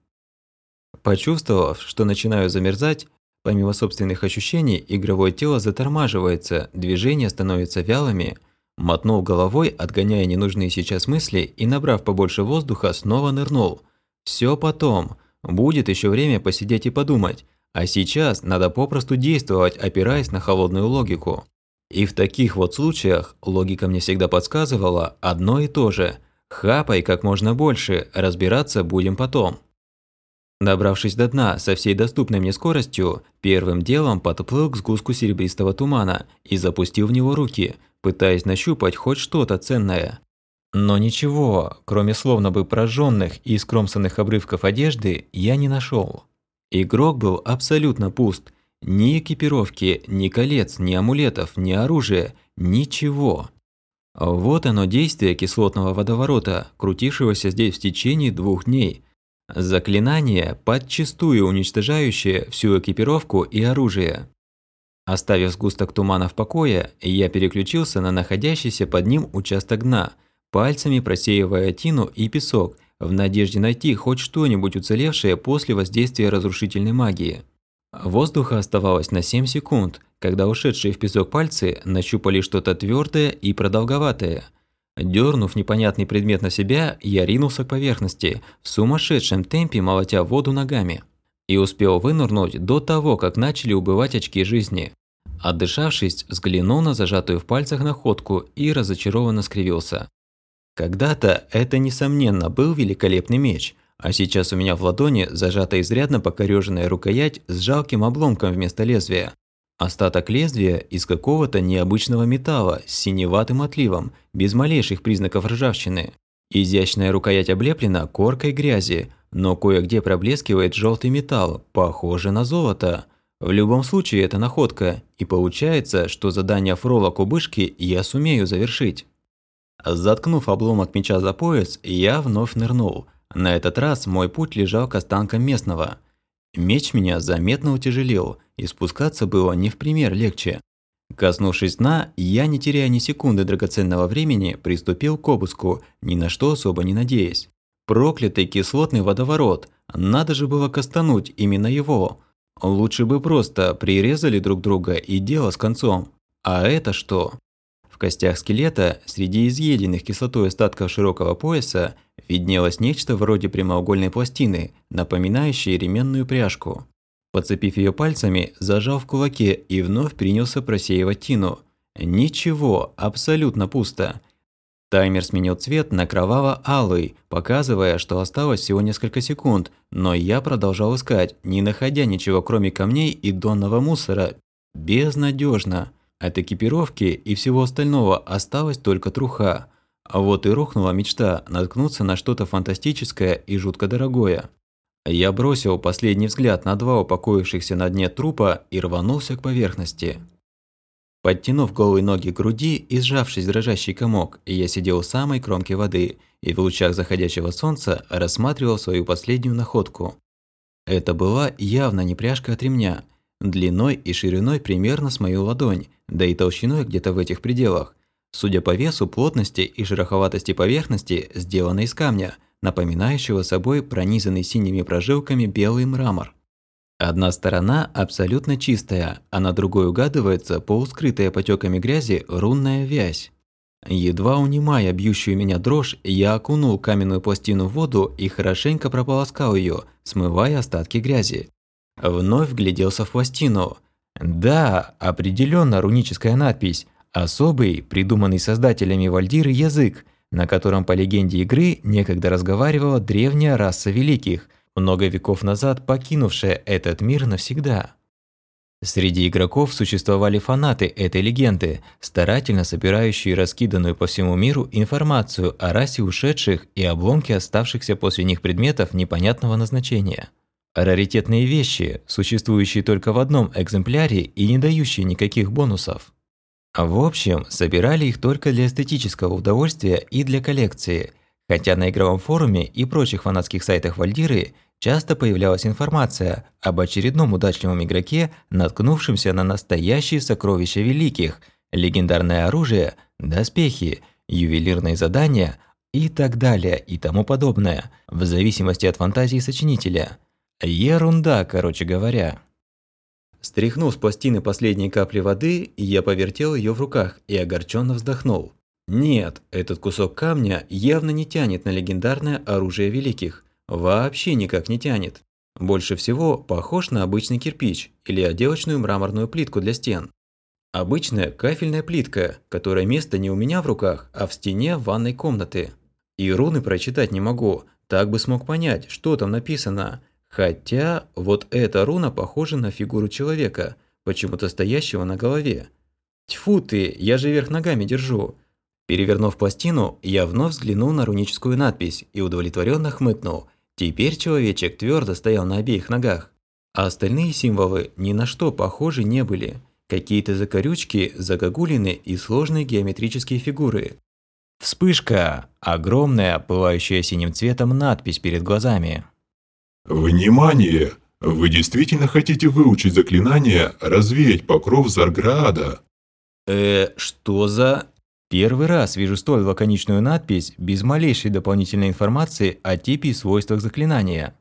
A: Почувствовав, что начинаю замерзать, помимо собственных ощущений, игровое тело затормаживается, движения становятся вялыми, мотнул головой, отгоняя ненужные сейчас мысли и, набрав побольше воздуха, снова нырнул. Все потом. Будет еще время посидеть и подумать, а сейчас надо попросту действовать, опираясь на холодную логику. И в таких вот случаях логика мне всегда подсказывала одно и то же. Хапай как можно больше, разбираться будем потом. Добравшись до дна со всей доступной мне скоростью, первым делом подплыл к сгустку серебристого тумана и запустил в него руки, пытаясь нащупать хоть что-то ценное. Но ничего, кроме словно бы прожженных и скромсанных обрывков одежды, я не нашел. Игрок был абсолютно пуст. Ни экипировки, ни колец, ни амулетов, ни оружия, ничего. Вот оно действие кислотного водоворота, крутившегося здесь в течение двух дней. Заклинание, подчистую уничтожающее всю экипировку и оружие. Оставив сгусток тумана в покое, я переключился на находящийся под ним участок дна, пальцами просеивая тину и песок, в надежде найти хоть что-нибудь уцелевшее после воздействия разрушительной магии. Воздуха оставалось на 7 секунд, когда ушедшие в песок пальцы нащупали что-то твердое и продолговатое. Дернув непонятный предмет на себя, я ринулся к поверхности, в сумасшедшем темпе молотя воду ногами. И успел вынырнуть до того, как начали убывать очки жизни. Отдышавшись, взглянул на зажатую в пальцах находку и разочарованно скривился. Когда-то это, несомненно, был великолепный меч, а сейчас у меня в ладони зажата изрядно покорёженная рукоять с жалким обломком вместо лезвия. Остаток лезвия из какого-то необычного металла с синеватым отливом, без малейших признаков ржавчины. Изящная рукоять облеплена коркой грязи, но кое-где проблескивает желтый металл, похоже на золото. В любом случае это находка, и получается, что задание фрола кубышки я сумею завершить. Заткнув обломок меча за пояс, я вновь нырнул. На этот раз мой путь лежал к останкам местного – Меч меня заметно утяжелел, и спускаться было не в пример легче. Коснувшись дна, я, не теряя ни секунды драгоценного времени, приступил к обыску, ни на что особо не надеясь. Проклятый кислотный водоворот, надо же было кастануть именно его. Лучше бы просто прирезали друг друга и дело с концом. А это что? Костях скелета, среди изъеденных кислотой остатков широкого пояса, виднелось нечто вроде прямоугольной пластины, напоминающей ременную пряжку. Подцепив ее пальцами, зажал в кулаке и вновь принялся просеивать тину. Ничего, абсолютно пусто. Таймер сменил цвет на кроваво-алый, показывая, что осталось всего несколько секунд, но я продолжал искать, не находя ничего кроме камней и донного мусора. Безнадежно. От экипировки и всего остального осталась только труха. А вот и рухнула мечта наткнуться на что-то фантастическое и жутко дорогое. Я бросил последний взгляд на два упокоившихся на дне трупа и рванулся к поверхности. Подтянув голые ноги к груди и сжавшись в дрожащий комок, я сидел у самой кромки воды и в лучах заходящего солнца рассматривал свою последнюю находку. Это была явно не пряжка от ремня, длиной и шириной примерно с мою ладонь, да и толщиной где-то в этих пределах. Судя по весу, плотности и шероховатости поверхности, сделана из камня, напоминающего собой пронизанный синими прожилками белый мрамор. Одна сторона абсолютно чистая, а на другой угадывается полускрытая потеками грязи рунная вязь. Едва унимая бьющую меня дрожь, я окунул каменную пластину в воду и хорошенько прополоскал ее, смывая остатки грязи. Вновь вгляделся в пластину. Да, определенно руническая надпись. Особый, придуманный создателями Вальдиры язык, на котором по легенде игры некогда разговаривала древняя раса великих, много веков назад покинувшая этот мир навсегда. Среди игроков существовали фанаты этой легенды, старательно собирающие раскиданную по всему миру информацию о расе ушедших и обломке оставшихся после них предметов непонятного назначения. Раритетные вещи, существующие только в одном экземпляре и не дающие никаких бонусов. В общем, собирали их только для эстетического удовольствия и для коллекции, хотя на игровом форуме и прочих фанатских сайтах Вальдиры часто появлялась информация об очередном удачливом игроке, наткнувшемся на настоящие сокровища великих, легендарное оружие, доспехи, ювелирные задания и так далее и тому подобное, в зависимости от фантазии сочинителя – Ерунда, короче говоря. Стряхнув с пластины последние капли воды, я повертел ее в руках и огорченно вздохнул. Нет, этот кусок камня явно не тянет на легендарное оружие великих. Вообще никак не тянет. Больше всего похож на обычный кирпич или отделочную мраморную плитку для стен. Обычная кафельная плитка, которая место не у меня в руках, а в стене ванной комнаты. И руны прочитать не могу, так бы смог понять, что там написано – Хотя вот эта руна похожа на фигуру человека, почему-то стоящего на голове. Тьфу ты, я же вверх ногами держу. Перевернув пластину, я вновь взглянул на руническую надпись и удовлетворенно хмыкнул. Теперь человечек твердо стоял на обеих ногах. А остальные символы ни на что похожи не были. Какие-то закорючки, загогулины и сложные геометрические фигуры. Вспышка! Огромная, пылающая синим цветом надпись перед глазами.
C: Внимание! Вы действительно хотите выучить заклинание «Развеять покров Зарграда»?
A: Э, что за... Первый раз вижу столь лаконичную надпись без малейшей дополнительной информации о типе и свойствах заклинания.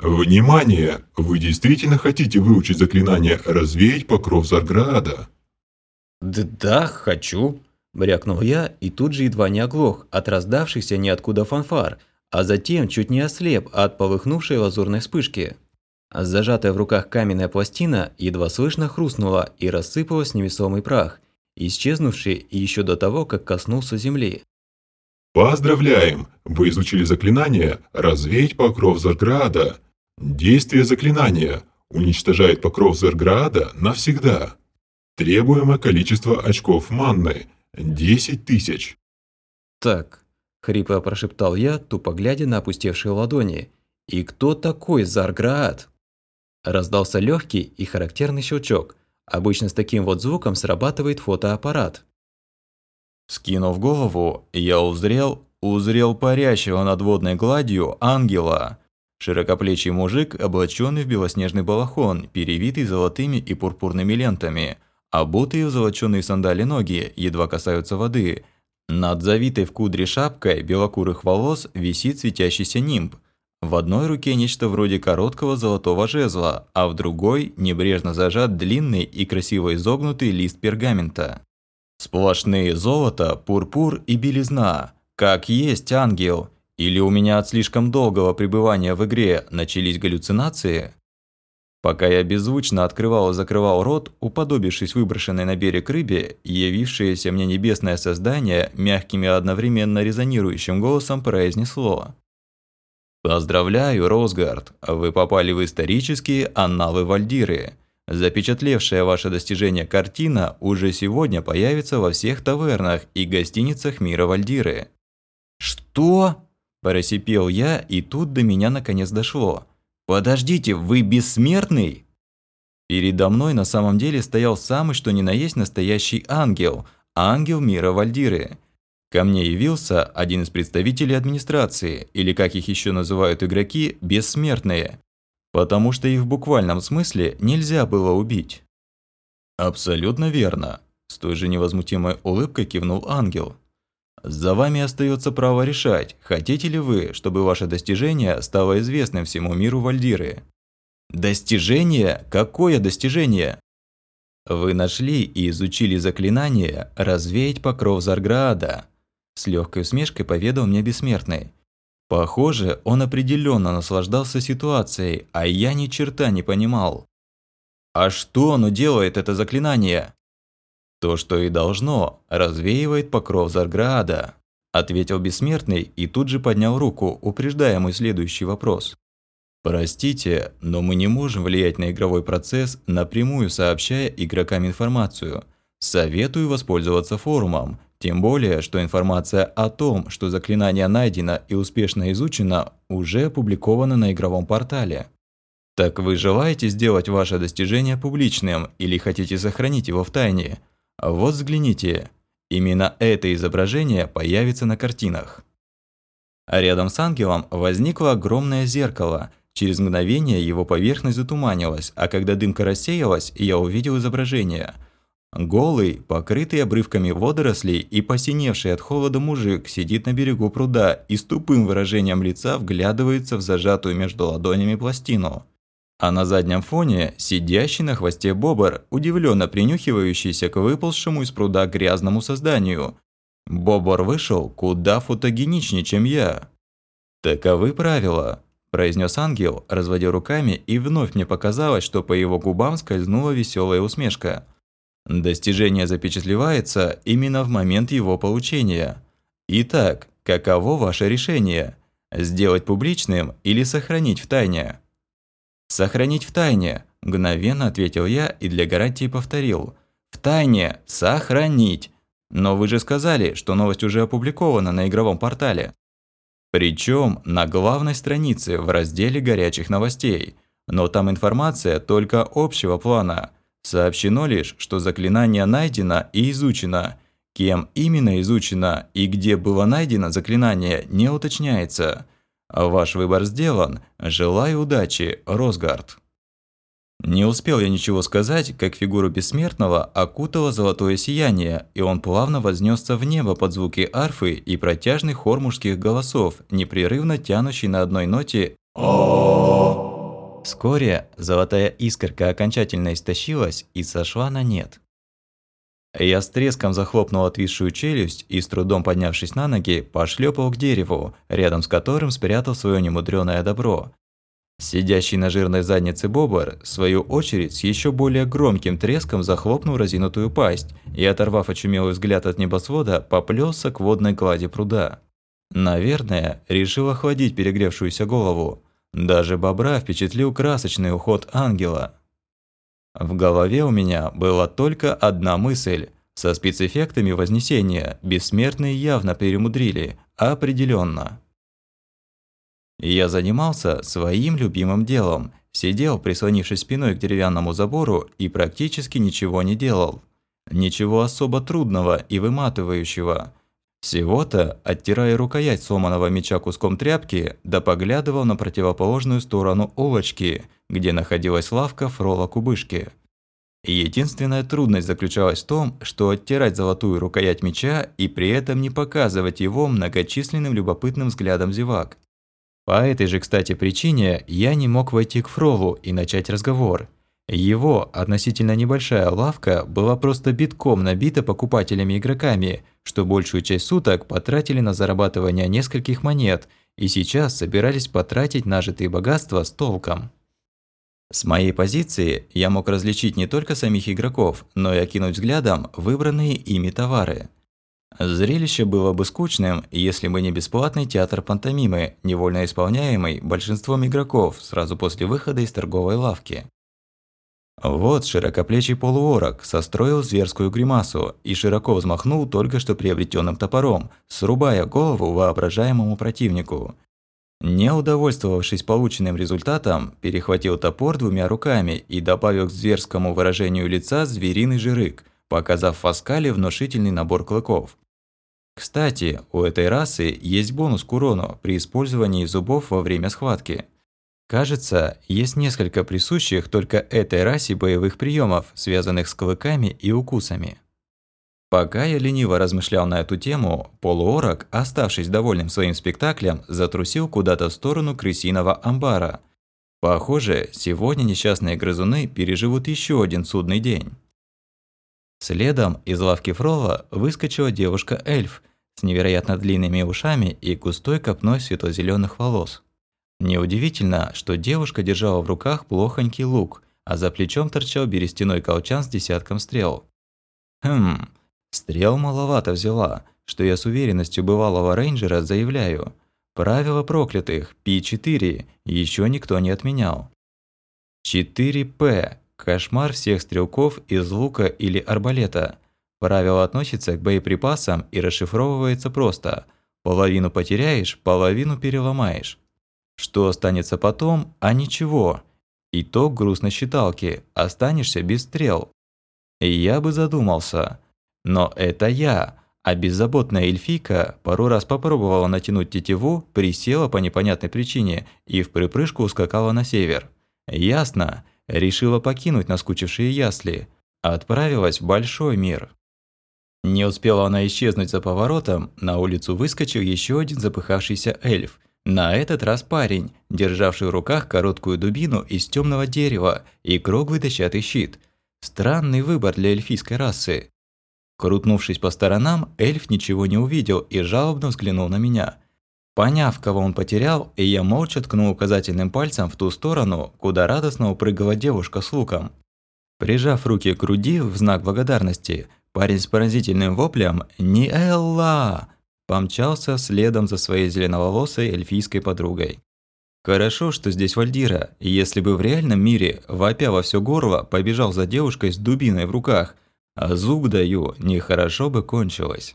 C: Внимание! Вы действительно хотите выучить заклинание «Развеять покров Зарграда»?
A: Да, да, хочу.
B: Брякнул я и тут же едва не оглох от раздавшихся ниоткуда фанфар, а затем чуть не ослеп от полыхнувшей лазурной вспышки. Зажатая в руках каменная пластина едва слышно хрустнула и рассыпалась невесомый прах, исчезнувший еще до того, как коснулся земли.
C: Поздравляем! Вы изучили заклинание «Развеять покров Зарграда». Действие заклинания уничтожает покров Зарграда навсегда. Требуемое количество очков манны – 10 тысяч.
B: «Так», – хрипло прошептал я, тупо глядя на опустевшие ладони. «И кто такой Зарград?» Раздался легкий и характерный щелчок. Обычно с таким вот звуком срабатывает фотоаппарат.
A: Скинув голову, я узрел, узрел парящего над водной гладью ангела. Широкоплечий мужик, облаченный в белоснежный балахон, перевитый золотыми и пурпурными лентами, обутые в золочёные сандали ноги, едва касаются воды. Над завитой в кудре шапкой белокурых волос висит светящийся нимб. В одной руке нечто вроде короткого золотого жезла, а в другой небрежно зажат длинный и красиво изогнутый лист пергамента. Сплошные золото, пурпур и белизна. Как есть ангел. Или у меня от слишком долгого пребывания в игре начались галлюцинации? Пока я беззвучно открывал и закрывал рот, уподобившись выброшенной на берег рыбе, явившееся мне небесное создание мягким и одновременно резонирующим голосом произнесло. «Поздравляю, Росгард, вы попали в исторические анналы Вальдиры. Запечатлевшая ваше достижение картина уже сегодня появится во всех тавернах и гостиницах мира Вальдиры. «Что?» – просипел я, и тут до меня наконец дошло. «Подождите, вы бессмертный?» Передо мной на самом деле стоял самый что ни на есть настоящий ангел, ангел мира Вальдиры. Ко мне явился один из представителей администрации, или как их еще называют игроки, бессмертные потому что их в буквальном смысле нельзя было убить. Абсолютно верно, с той же невозмутимой улыбкой кивнул ангел. За вами остается право решать, хотите ли вы, чтобы ваше достижение стало известным всему миру Вальдиры. Достижение? Какое достижение? Вы нашли и изучили заклинание «Развеять покров Зарграада», с легкой усмешкой поведал мне бессмертный. Похоже, он определенно наслаждался ситуацией, а я ни черта не понимал. А что оно делает, это заклинание? То, что и должно, развеивает покров Зарграада, ответил бессмертный и тут же поднял руку, упреждая мой следующий вопрос. Простите, но мы не можем влиять на игровой процесс, напрямую сообщая игрокам информацию. Советую воспользоваться форумом, тем более, что информация о том, что заклинание найдено и успешно изучено, уже опубликована на игровом портале. Так вы желаете сделать ваше достижение публичным или хотите сохранить его в тайне? Вот взгляните. Именно это изображение появится на картинах. А рядом с ангелом возникло огромное зеркало. Через мгновение его поверхность затуманилась, а когда дымка рассеялась, я увидел изображение – Голый, покрытый обрывками водорослей и посиневший от холода мужик сидит на берегу пруда и с тупым выражением лица вглядывается в зажатую между ладонями пластину. А на заднем фоне сидящий на хвосте бобр, удивленно принюхивающийся к выползшему из пруда грязному созданию. Бобр вышел куда фотогеничнее, чем я. «Таковы правила», – произнес ангел, разводя руками, и вновь мне показалось, что по его губам скользнула веселая усмешка – Достижение запечатлевается именно в момент его получения. Итак, каково ваше решение? Сделать публичным или сохранить в тайне? «Сохранить в тайне», – мгновенно ответил я и для гарантии повторил. «В тайне! Сохранить! Но вы же сказали, что новость уже опубликована на игровом портале». Причем на главной странице в разделе горячих новостей. Но там информация только общего плана – Сообщено лишь, что заклинание найдено и изучено. Кем именно изучено и где было найдено заклинание, не уточняется. Ваш выбор сделан. Желаю удачи, Росгард. Не успел я ничего сказать, как фигуру бессмертного окутало золотое сияние, и он плавно вознесся в небо под звуки арфы и протяжный хор мужских голосов, непрерывно тянущий на одной ноте. Вскоре золотая искорка окончательно истощилась и сошла на нет. Я с треском захлопнул отвисшую челюсть и, с трудом поднявшись на ноги, пошлепал к дереву, рядом с которым спрятал свое немудрёное добро. Сидящий на жирной заднице бобр, в свою очередь, с еще более громким треском захлопнул разинутую пасть и, оторвав очумелый взгляд от небосвода, поплелся к водной глади пруда. Наверное, решил охладить перегревшуюся голову. Даже бобра впечатлил красочный уход ангела. В голове у меня была только одна мысль. Со спецэффектами Вознесения бессмертные явно перемудрили, определенно. Я занимался своим любимым делом, сидел, прислонившись спиной к деревянному забору и практически ничего не делал. Ничего особо трудного и выматывающего. Всего-то, оттирая рукоять сломанного меча куском тряпки, да поглядывал на противоположную сторону улочки, где находилась лавка Фрола Кубышки. Единственная трудность заключалась в том, что оттирать золотую рукоять меча и при этом не показывать его многочисленным любопытным взглядом зевак. По этой же, кстати, причине я не мог войти к Фролу и начать разговор. Его относительно небольшая лавка была просто битком набита покупателями-игроками, что большую часть суток потратили на зарабатывание нескольких монет и сейчас собирались потратить нажитые богатства с толком. С моей позиции я мог различить не только самих игроков, но и окинуть взглядом выбранные ими товары – Зрелище было бы скучным, если бы не бесплатный театр пантомимы, невольно исполняемый большинством игроков сразу после выхода из торговой лавки. Вот широкоплечий полуорок состроил зверскую гримасу и широко взмахнул только что приобретенным топором, срубая голову воображаемому противнику. Не удовольствовавшись полученным результатом, перехватил топор двумя руками и добавил к зверскому выражению лица звериный жирык, показав Фаскале внушительный набор клыков. Кстати, у этой расы есть бонус к урону при использовании зубов во время схватки. Кажется, есть несколько присущих только этой расе боевых приемов, связанных с клыками и укусами. Пока я лениво размышлял на эту тему, полуорок, оставшись довольным своим спектаклем, затрусил куда-то в сторону крысиного амбара. Похоже, сегодня несчастные грызуны переживут еще один судный день. Следом из лавки Фрова выскочила девушка-эльф с невероятно длинными ушами и густой копной светло-зеленых волос. Неудивительно, что девушка держала в руках плохонький лук, а за плечом торчал берестяной колчан с десятком стрел. Хм, стрел маловато взяла, что я с уверенностью бывалого рейнджера заявляю. Правило проклятых, Пи-4, еще никто не отменял. 4П Кошмар всех стрелков из лука или арбалета. Правило относится к боеприпасам и расшифровывается просто. Половину потеряешь, половину переломаешь. Что останется потом, а ничего. Итог грустной считалки, останешься без стрел. И я бы задумался. Но это я, а беззаботная эльфийка пару раз попробовала натянуть тетиву, присела по непонятной причине и в припрыжку ускакала на север. Ясно, решила покинуть наскучившие ясли, отправилась в большой мир. Не успела она исчезнуть за поворотом, на улицу выскочил еще один запыхавшийся эльф. На этот раз парень, державший в руках короткую дубину из темного дерева и круглый дощатый щит. Странный выбор для эльфийской расы. Крутнувшись по сторонам, эльф ничего не увидел и жалобно взглянул на меня – Поняв, кого он потерял, я молча ткнул указательным пальцем в ту сторону, куда радостно упрыгала девушка с луком. Прижав руки к груди в знак благодарности, парень с поразительным воплем «Не Элла!» Помчался следом за своей зеленоволосой эльфийской подругой. Хорошо, что здесь Вальдира, если бы в реальном мире, вопя во всё горло, побежал за девушкой с дубиной в руках, а зуб даю, нехорошо бы кончилось.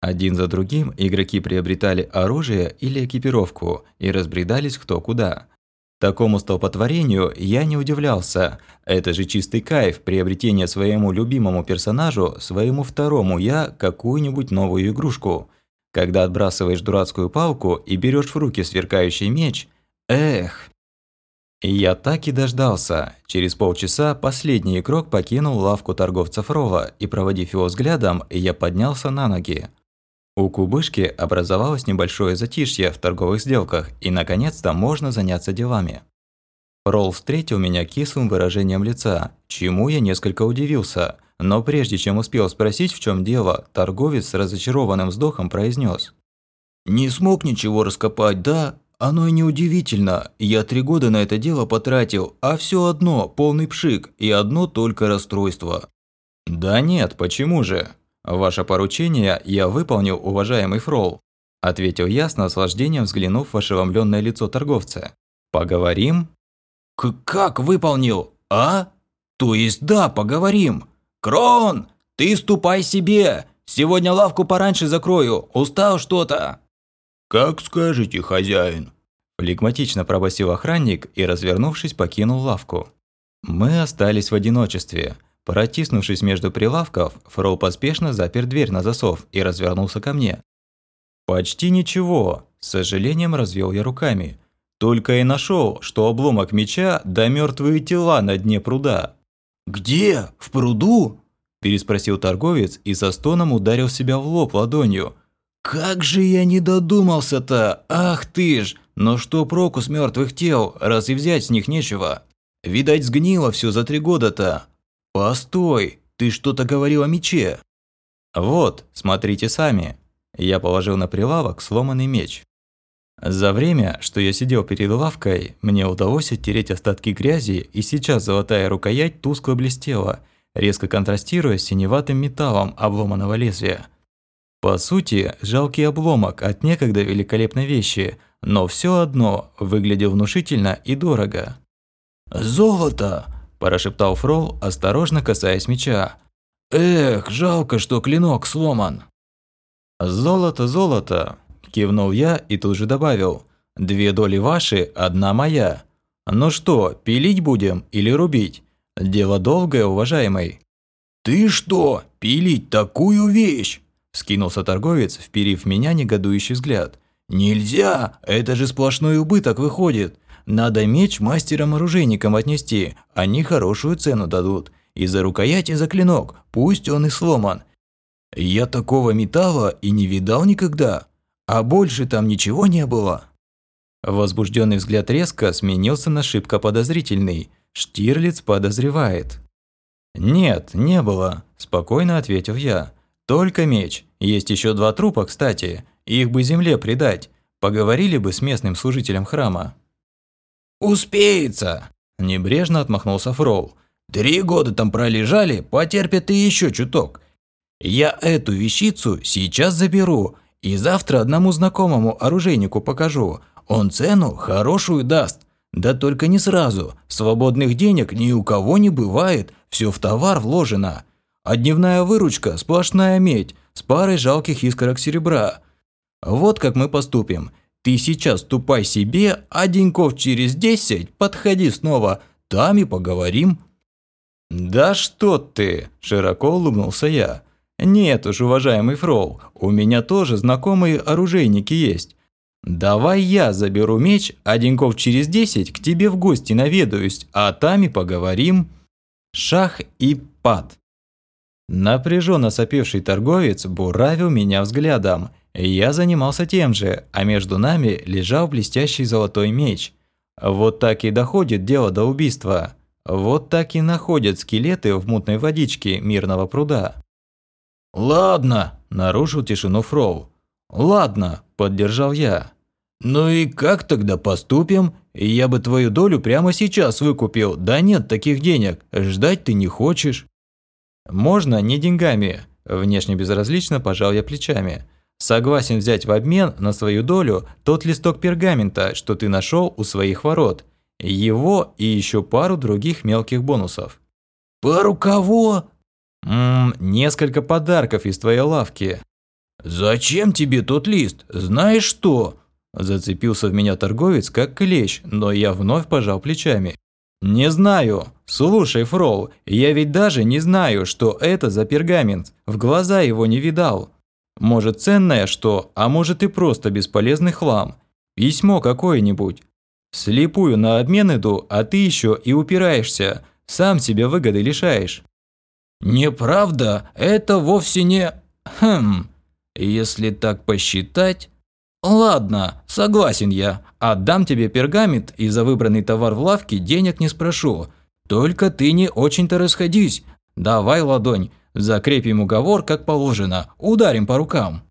A: Один за другим игроки приобретали оружие или экипировку и разбредались кто куда. Такому столпотворению я не удивлялся. Это же чистый кайф приобретения своему любимому персонажу, своему второму я, какую-нибудь новую игрушку. Когда отбрасываешь дурацкую палку и берешь в руки сверкающий меч, эх. Я так и дождался. Через полчаса последний игрок покинул лавку торговца Фрова, и проводив его взглядом, я поднялся на ноги. У кубышки образовалось небольшое затишье в торговых сделках, и наконец-то можно заняться делами. Ролл встретил меня кислым выражением лица, чему я несколько удивился. но прежде чем успел спросить, в чем дело, торговец с разочарованным вздохом произнес: «Не смог ничего раскопать, да? Оно и неудивительно. Я три года на это дело потратил, а все одно полный пшик и одно только расстройство». «Да нет, почему же? Ваше поручение я выполнил, уважаемый Фрол», ответил я с наслаждением, взглянув в ошеломленное лицо торговца. «Поговорим?»
G: К «Как выполнил? А? То есть да, поговорим. Крон, ты ступай себе. Сегодня лавку пораньше закрою. Устал что-то».
B: «Как скажете, хозяин», –
A: флегматично пробасил охранник и, развернувшись, покинул лавку. Мы остались в одиночестве. Протиснувшись между прилавков, Фрол поспешно запер дверь на засов и развернулся ко мне. «Почти ничего», – с сожалением развел я руками. Только и нашел, что обломок меча да мертвые тела на дне пруда.
G: «Где? В пруду?»
A: – переспросил торговец и со стоном ударил себя в лоб ладонью –
G: «Как же я не додумался-то! Ах ты ж! Но что проку с мертвых тел, раз и взять с них нечего? Видать, сгнило все за три года-то. Постой, ты что-то говорил о мече?»
A: «Вот, смотрите сами». Я положил на прилавок сломанный меч. За время, что я сидел перед лавкой, мне удалось оттереть остатки грязи, и сейчас золотая рукоять тускло блестела, резко контрастируя с синеватым металлом обломанного лезвия. По сути, жалкий обломок от некогда великолепной вещи, но все одно выглядел внушительно и дорого.
G: «Золото!» – прошептал Фрол, осторожно касаясь меча. «Эх, жалко, что клинок сломан!»
A: «Золото, золото!» – кивнул я и тут же добавил. «Две доли ваши, одна моя. Ну что, пилить будем или рубить? Дело долгое, уважаемый».
G: «Ты что, пилить такую вещь?»
A: Скинулся торговец, вперив в меня негодующий взгляд.
G: «Нельзя! Это же сплошной убыток выходит! Надо меч мастерам-оружейникам отнести, они хорошую цену дадут. И за рукоять, и за клинок, пусть он и сломан. Я такого металла и не видал никогда, а больше там ничего не было».
A: Возбужденный взгляд резко сменился на шибко подозрительный. Штирлиц подозревает. «Нет, не было», – спокойно ответил я. «Только меч. Есть еще два трупа, кстати. Их бы земле предать. Поговорили бы с местным служителем храма».
G: «Успеется!» – небрежно отмахнулся Фроу. «Три года там пролежали, потерпят и еще чуток. Я эту вещицу сейчас заберу и завтра одному знакомому оружейнику покажу. Он цену хорошую даст. Да только не сразу. Свободных денег ни у кого не бывает, все в товар вложено. А дневная выручка – сплошная медь с парой жалких искорок серебра. Вот как мы поступим. Ты сейчас ступай себе, а деньков через десять подходи снова, там и поговорим».
A: «Да что ты!» – широко улыбнулся я. «Нет уж, уважаемый Фрол, у меня тоже знакомые оружейники есть. Давай я заберу меч, а деньков через десять к тебе в гости наведаюсь, а там и поговорим». Шах и пад. Напряженно сопевший торговец буравил меня взглядом. Я занимался тем же, а между нами лежал блестящий золотой меч. Вот так и доходит дело до убийства. Вот так и находят скелеты в мутной водичке мирного пруда.
G: «Ладно», –
A: нарушил тишину Фроу. «Ладно», – поддержал я.
G: «Ну и как тогда поступим? Я бы твою долю прямо сейчас выкупил, да нет таких денег, ждать ты не хочешь».
A: Можно не деньгами. Внешне безразлично пожал я плечами. Согласен взять в обмен на свою долю тот листок пергамента, что ты нашел у своих ворот. Его и еще пару других мелких бонусов.
G: Пару кого?
A: Ммм, несколько подарков из твоей лавки.
G: Зачем тебе тот лист? Знаешь что?
A: Зацепился в меня торговец как клещ, но я вновь пожал плечами. «Не знаю. Слушай, Фрол, я ведь даже не знаю, что это за пергамент. В глаза его не видал. Может, ценное что, а может и просто бесполезный хлам. Письмо какое-нибудь. Слепую на обмен иду, а ты еще и упираешься. Сам себе выгоды лишаешь».
G: «Неправда, это вовсе не... Хм... Если так посчитать...» «Ладно, согласен я. Отдам тебе пергамент и за выбранный товар в лавке денег не спрошу. Только ты не очень-то расходись.
A: Давай ладонь, закрепим уговор как положено, ударим по рукам.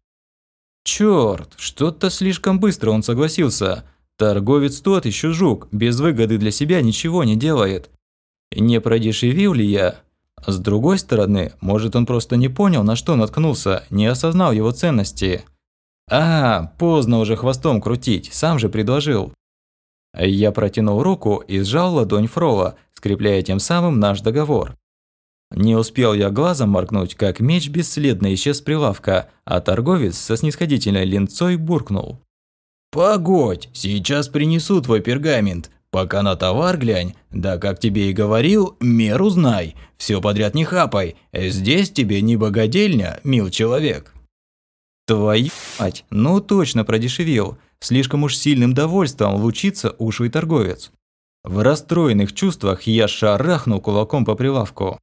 A: Чёрт, что-то слишком быстро он согласился. Торговец тот еще жук, без выгоды для себя ничего не делает. Не продешевил ли я? С другой стороны, может он просто не понял, на что наткнулся, не осознал его ценности. А, поздно уже хвостом крутить, сам же предложил. Я протянул руку и сжал ладонь Фрола, скрепляя тем самым наш договор. Не успел я глазом моргнуть, как меч бесследно исчез с прилавка, а торговец со снисходительной линцой буркнул. «Погодь, сейчас принесу твой пергамент. Пока на товар глянь, да как тебе и говорил, меру знай. Все подряд не хапай, здесь тебе не богадельня, мил человек». Твою мать, ну точно продешевел. Слишком уж сильным довольством лучится ушлый торговец. В расстроенных чувствах я шарахнул кулаком по прилавку.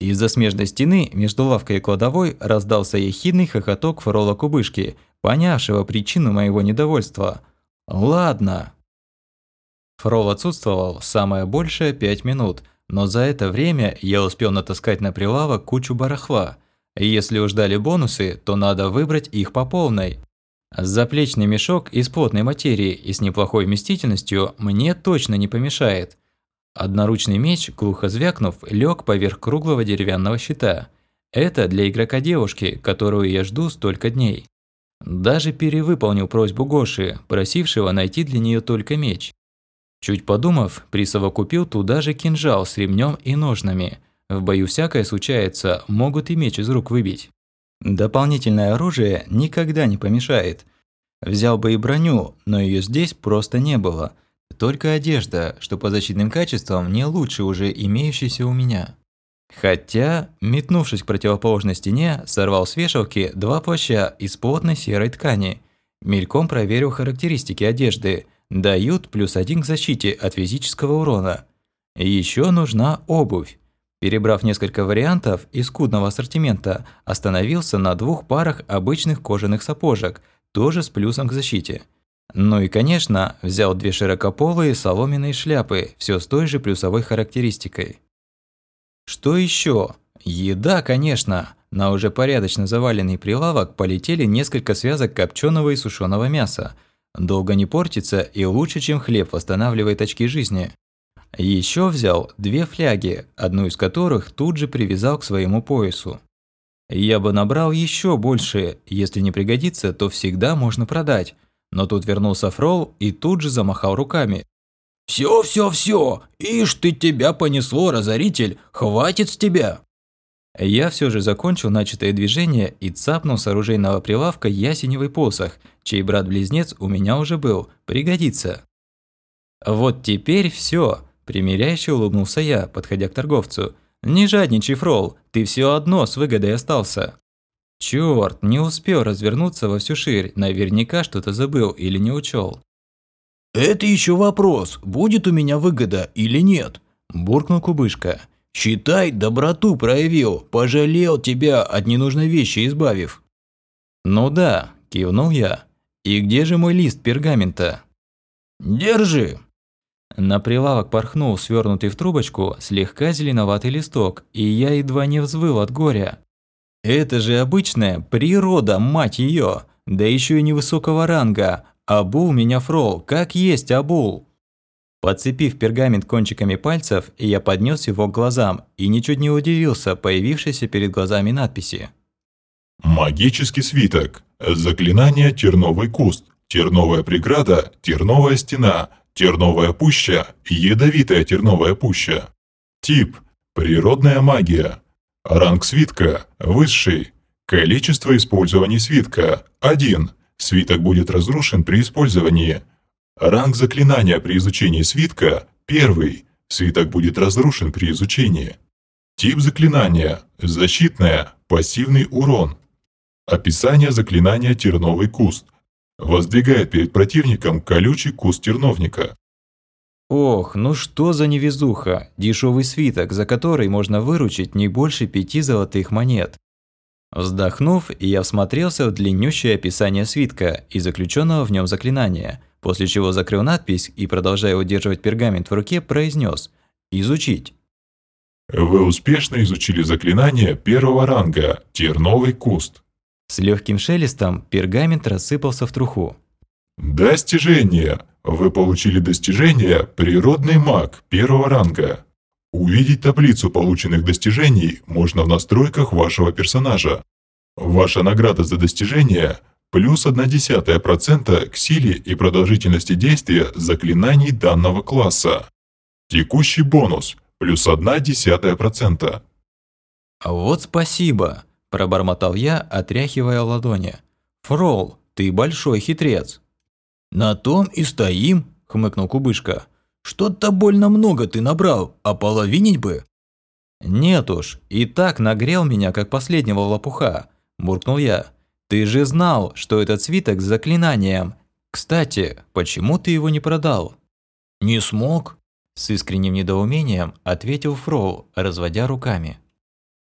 A: Из-за смежной стены между лавкой и кладовой раздался ехидный хохоток фрола Кубышки, понявшего причину моего недовольства. «Ладно». Фрол отсутствовал самое большее пять минут, но за это время я успел натаскать на прилавок кучу барахла. Если уж дали бонусы, то надо выбрать их по полной. Заплечный мешок из плотной материи и с неплохой вместительностью мне точно не помешает. Одноручный меч, глухо звякнув, лег поверх круглого деревянного щита. Это для игрока девушки, которую я жду столько дней. Даже перевыполнил просьбу Гоши, просившего найти для нее только меч. Чуть подумав, присовокупил туда же кинжал с ремнем и ножнами. В бою всякое случается, могут и меч из рук выбить. Дополнительное оружие никогда не помешает. Взял бы и броню, но ее здесь просто не было – только одежда, что по защитным качествам не лучше уже имеющейся у меня. Хотя, метнувшись к противоположной стене, сорвал с вешалки два плаща из плотной серой ткани. Мельком проверил характеристики одежды. Дают плюс один к защите от физического урона. Еще нужна обувь. Перебрав несколько вариантов из скудного ассортимента, остановился на двух парах обычных кожаных сапожек, тоже с плюсом к защите. Ну и, конечно, взял две широкополые соломенные шляпы, все с той же плюсовой характеристикой. Что еще? Еда, конечно. На уже порядочно заваленный прилавок полетели несколько связок копченого и сушеного мяса. Долго не портится и лучше, чем хлеб восстанавливает очки жизни. Еще взял две фляги, одну из которых тут же привязал к своему поясу. Я бы набрал еще больше, если не пригодится, то всегда можно продать. Но тут вернулся Фрол и тут же замахал руками. «Всё, всё, всё! Ишь ты тебя понесло, разоритель! Хватит с тебя!» Я все же закончил начатое движение и цапнул с оружейного прилавка ясеневый посох, чей брат-близнец у меня уже был, пригодится. «Вот теперь все, примиряюще улыбнулся я, подходя к торговцу. «Не жадничай, Фрол, ты все одно с выгодой остался». Чёрт, не успел развернуться во всю ширь, наверняка что-то забыл или не учел.
I: «Это еще вопрос, будет у меня выгода или нет», – буркнул Кубышка. «Считай, доброту проявил, пожалел тебя от ненужной вещи избавив».
A: «Ну да», – кивнул я. «И где же мой лист пергамента?»
I: «Держи».
A: На прилавок порхнул свернутый в трубочку слегка зеленоватый листок, и я едва не взвыл от горя. Это же обычная природа, мать ее, да еще и невысокого ранга. Абул меня фрол, как есть Абул. Подцепив пергамент кончиками пальцев, я поднес его к глазам и ничуть не удивился появившейся перед глазами надписи.
C: Магический свиток. Заклинание «Терновый куст». Терновая преграда, терновая стена, терновая пуща, ядовитая терновая пуща. Тип – природная магия. Ранг свитка – высший. Количество использований свитка – 1. Свиток будет разрушен при использовании. Ранг заклинания при изучении свитка – 1. Свиток будет разрушен при изучении. Тип заклинания – защитное, пассивный урон. Описание заклинания «Терновый куст». Воздвигает перед противником колючий куст терновника.
A: Ох, ну что за невезуха, дешевый свиток, за который можно выручить не больше пяти золотых монет. Вздохнув, я всмотрелся в длиннющее описание свитка и заключенного в нем заклинания, после чего закрыл надпись и, продолжая удерживать пергамент в руке, произнес «Изучить».
C: Вы успешно изучили заклинание первого ранга «Терновый куст».
A: С легким шелестом пергамент рассыпался в труху.
C: Достижение! Вы получили достижение «Природный маг» первого ранга. Увидеть таблицу полученных достижений можно в настройках вашего персонажа. Ваша награда за достижение – плюс 0,1% к силе и продолжительности действия заклинаний данного класса. Текущий бонус – плюс 0,1%.
A: «А «Вот спасибо», – пробормотал я, отряхивая ладони. «Фрол, ты большой хитрец».
J: «На том и стоим», – хмыкнул Кубышка. «Что-то больно много ты набрал, а половинить бы».
A: «Нет уж, и так нагрел меня, как последнего лопуха», – буркнул я. «Ты же знал, что этот свиток с заклинанием. Кстати, почему ты его не продал?»
J: «Не смог», –
A: с искренним недоумением ответил Фроу, разводя руками.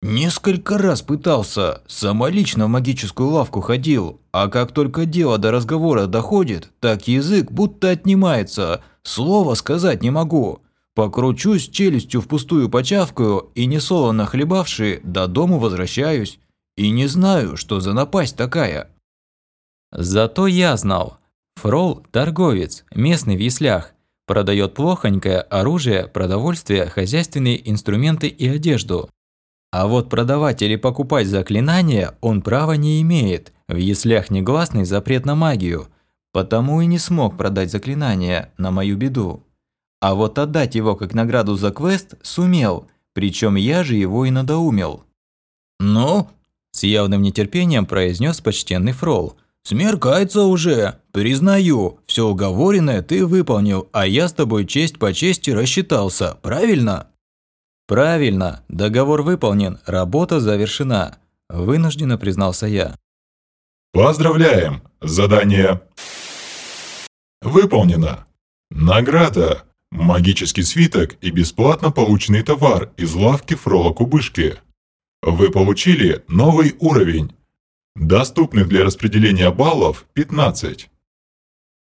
J: Несколько раз пытался, самолично в магическую лавку ходил, а как только дело до разговора доходит, так язык будто отнимается, слова сказать не могу. Покручусь челюстью впустую почавкаю и несолоно хлебавши до дому возвращаюсь. И не знаю, что за напасть такая.
A: Зато я знал. Фрол – торговец, местный в яслях. Продает плохонькое оружие, продовольствие, хозяйственные инструменты и одежду. А вот продавать или покупать заклинания он права не имеет. В яслях негласный запрет на магию. Потому и не смог продать заклинание, на мою беду. А вот отдать его как награду за квест сумел, причем я же его и надоумил.
J: «Ну?»
A: – с явным нетерпением произнес почтенный Фрол.
J: «Смеркается уже. Признаю, все уговоренное ты выполнил, а я с тобой честь по чести рассчитался, правильно?»
A: «Правильно, договор выполнен, работа завершена», – вынужденно признался я.
C: Поздравляем! Задание выполнено. Награда – магический свиток и бесплатно полученный товар из лавки Фрола Кубышки. Вы получили новый уровень. Доступных для распределения баллов 15.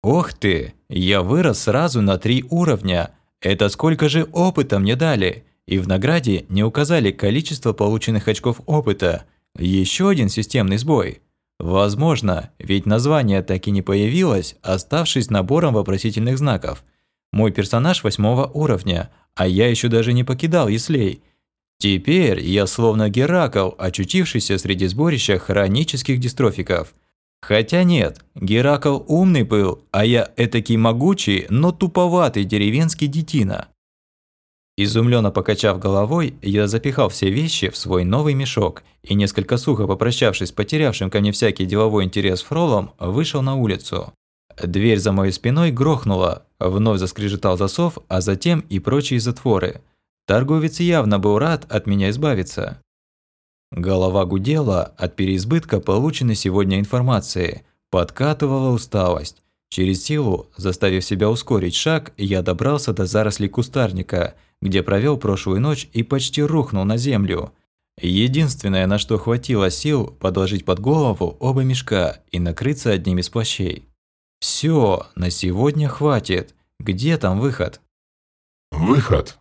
A: Ох ты, я вырос сразу на три уровня. Это сколько же опыта мне дали? И в награде не указали количество полученных очков опыта. Еще один системный сбой. Возможно, ведь название так и не появилось, оставшись набором вопросительных знаков. Мой персонаж восьмого уровня, а я еще даже не покидал Яслей. Теперь я словно Геракл, очутившийся среди сборища хронических дистрофиков. Хотя нет, Геракл умный был, а я этакий могучий, но туповатый деревенский детина. Изумленно покачав головой, я запихал все вещи в свой новый мешок и, несколько сухо попрощавшись с потерявшим ко мне всякий деловой интерес фролом, вышел на улицу. Дверь за моей спиной грохнула, вновь заскрежетал засов, а затем и прочие затворы. Торговец явно был рад от меня избавиться. Голова гудела от переизбытка полученной сегодня информации, подкатывала усталость. Через силу, заставив себя ускорить шаг, я добрался до зарослей кустарника – где провел прошлую ночь и почти рухнул на землю. Единственное, на что хватило сил, подложить под голову оба мешка и накрыться одним из плащей. Все, на сегодня хватит. Где там выход?
C: Выход.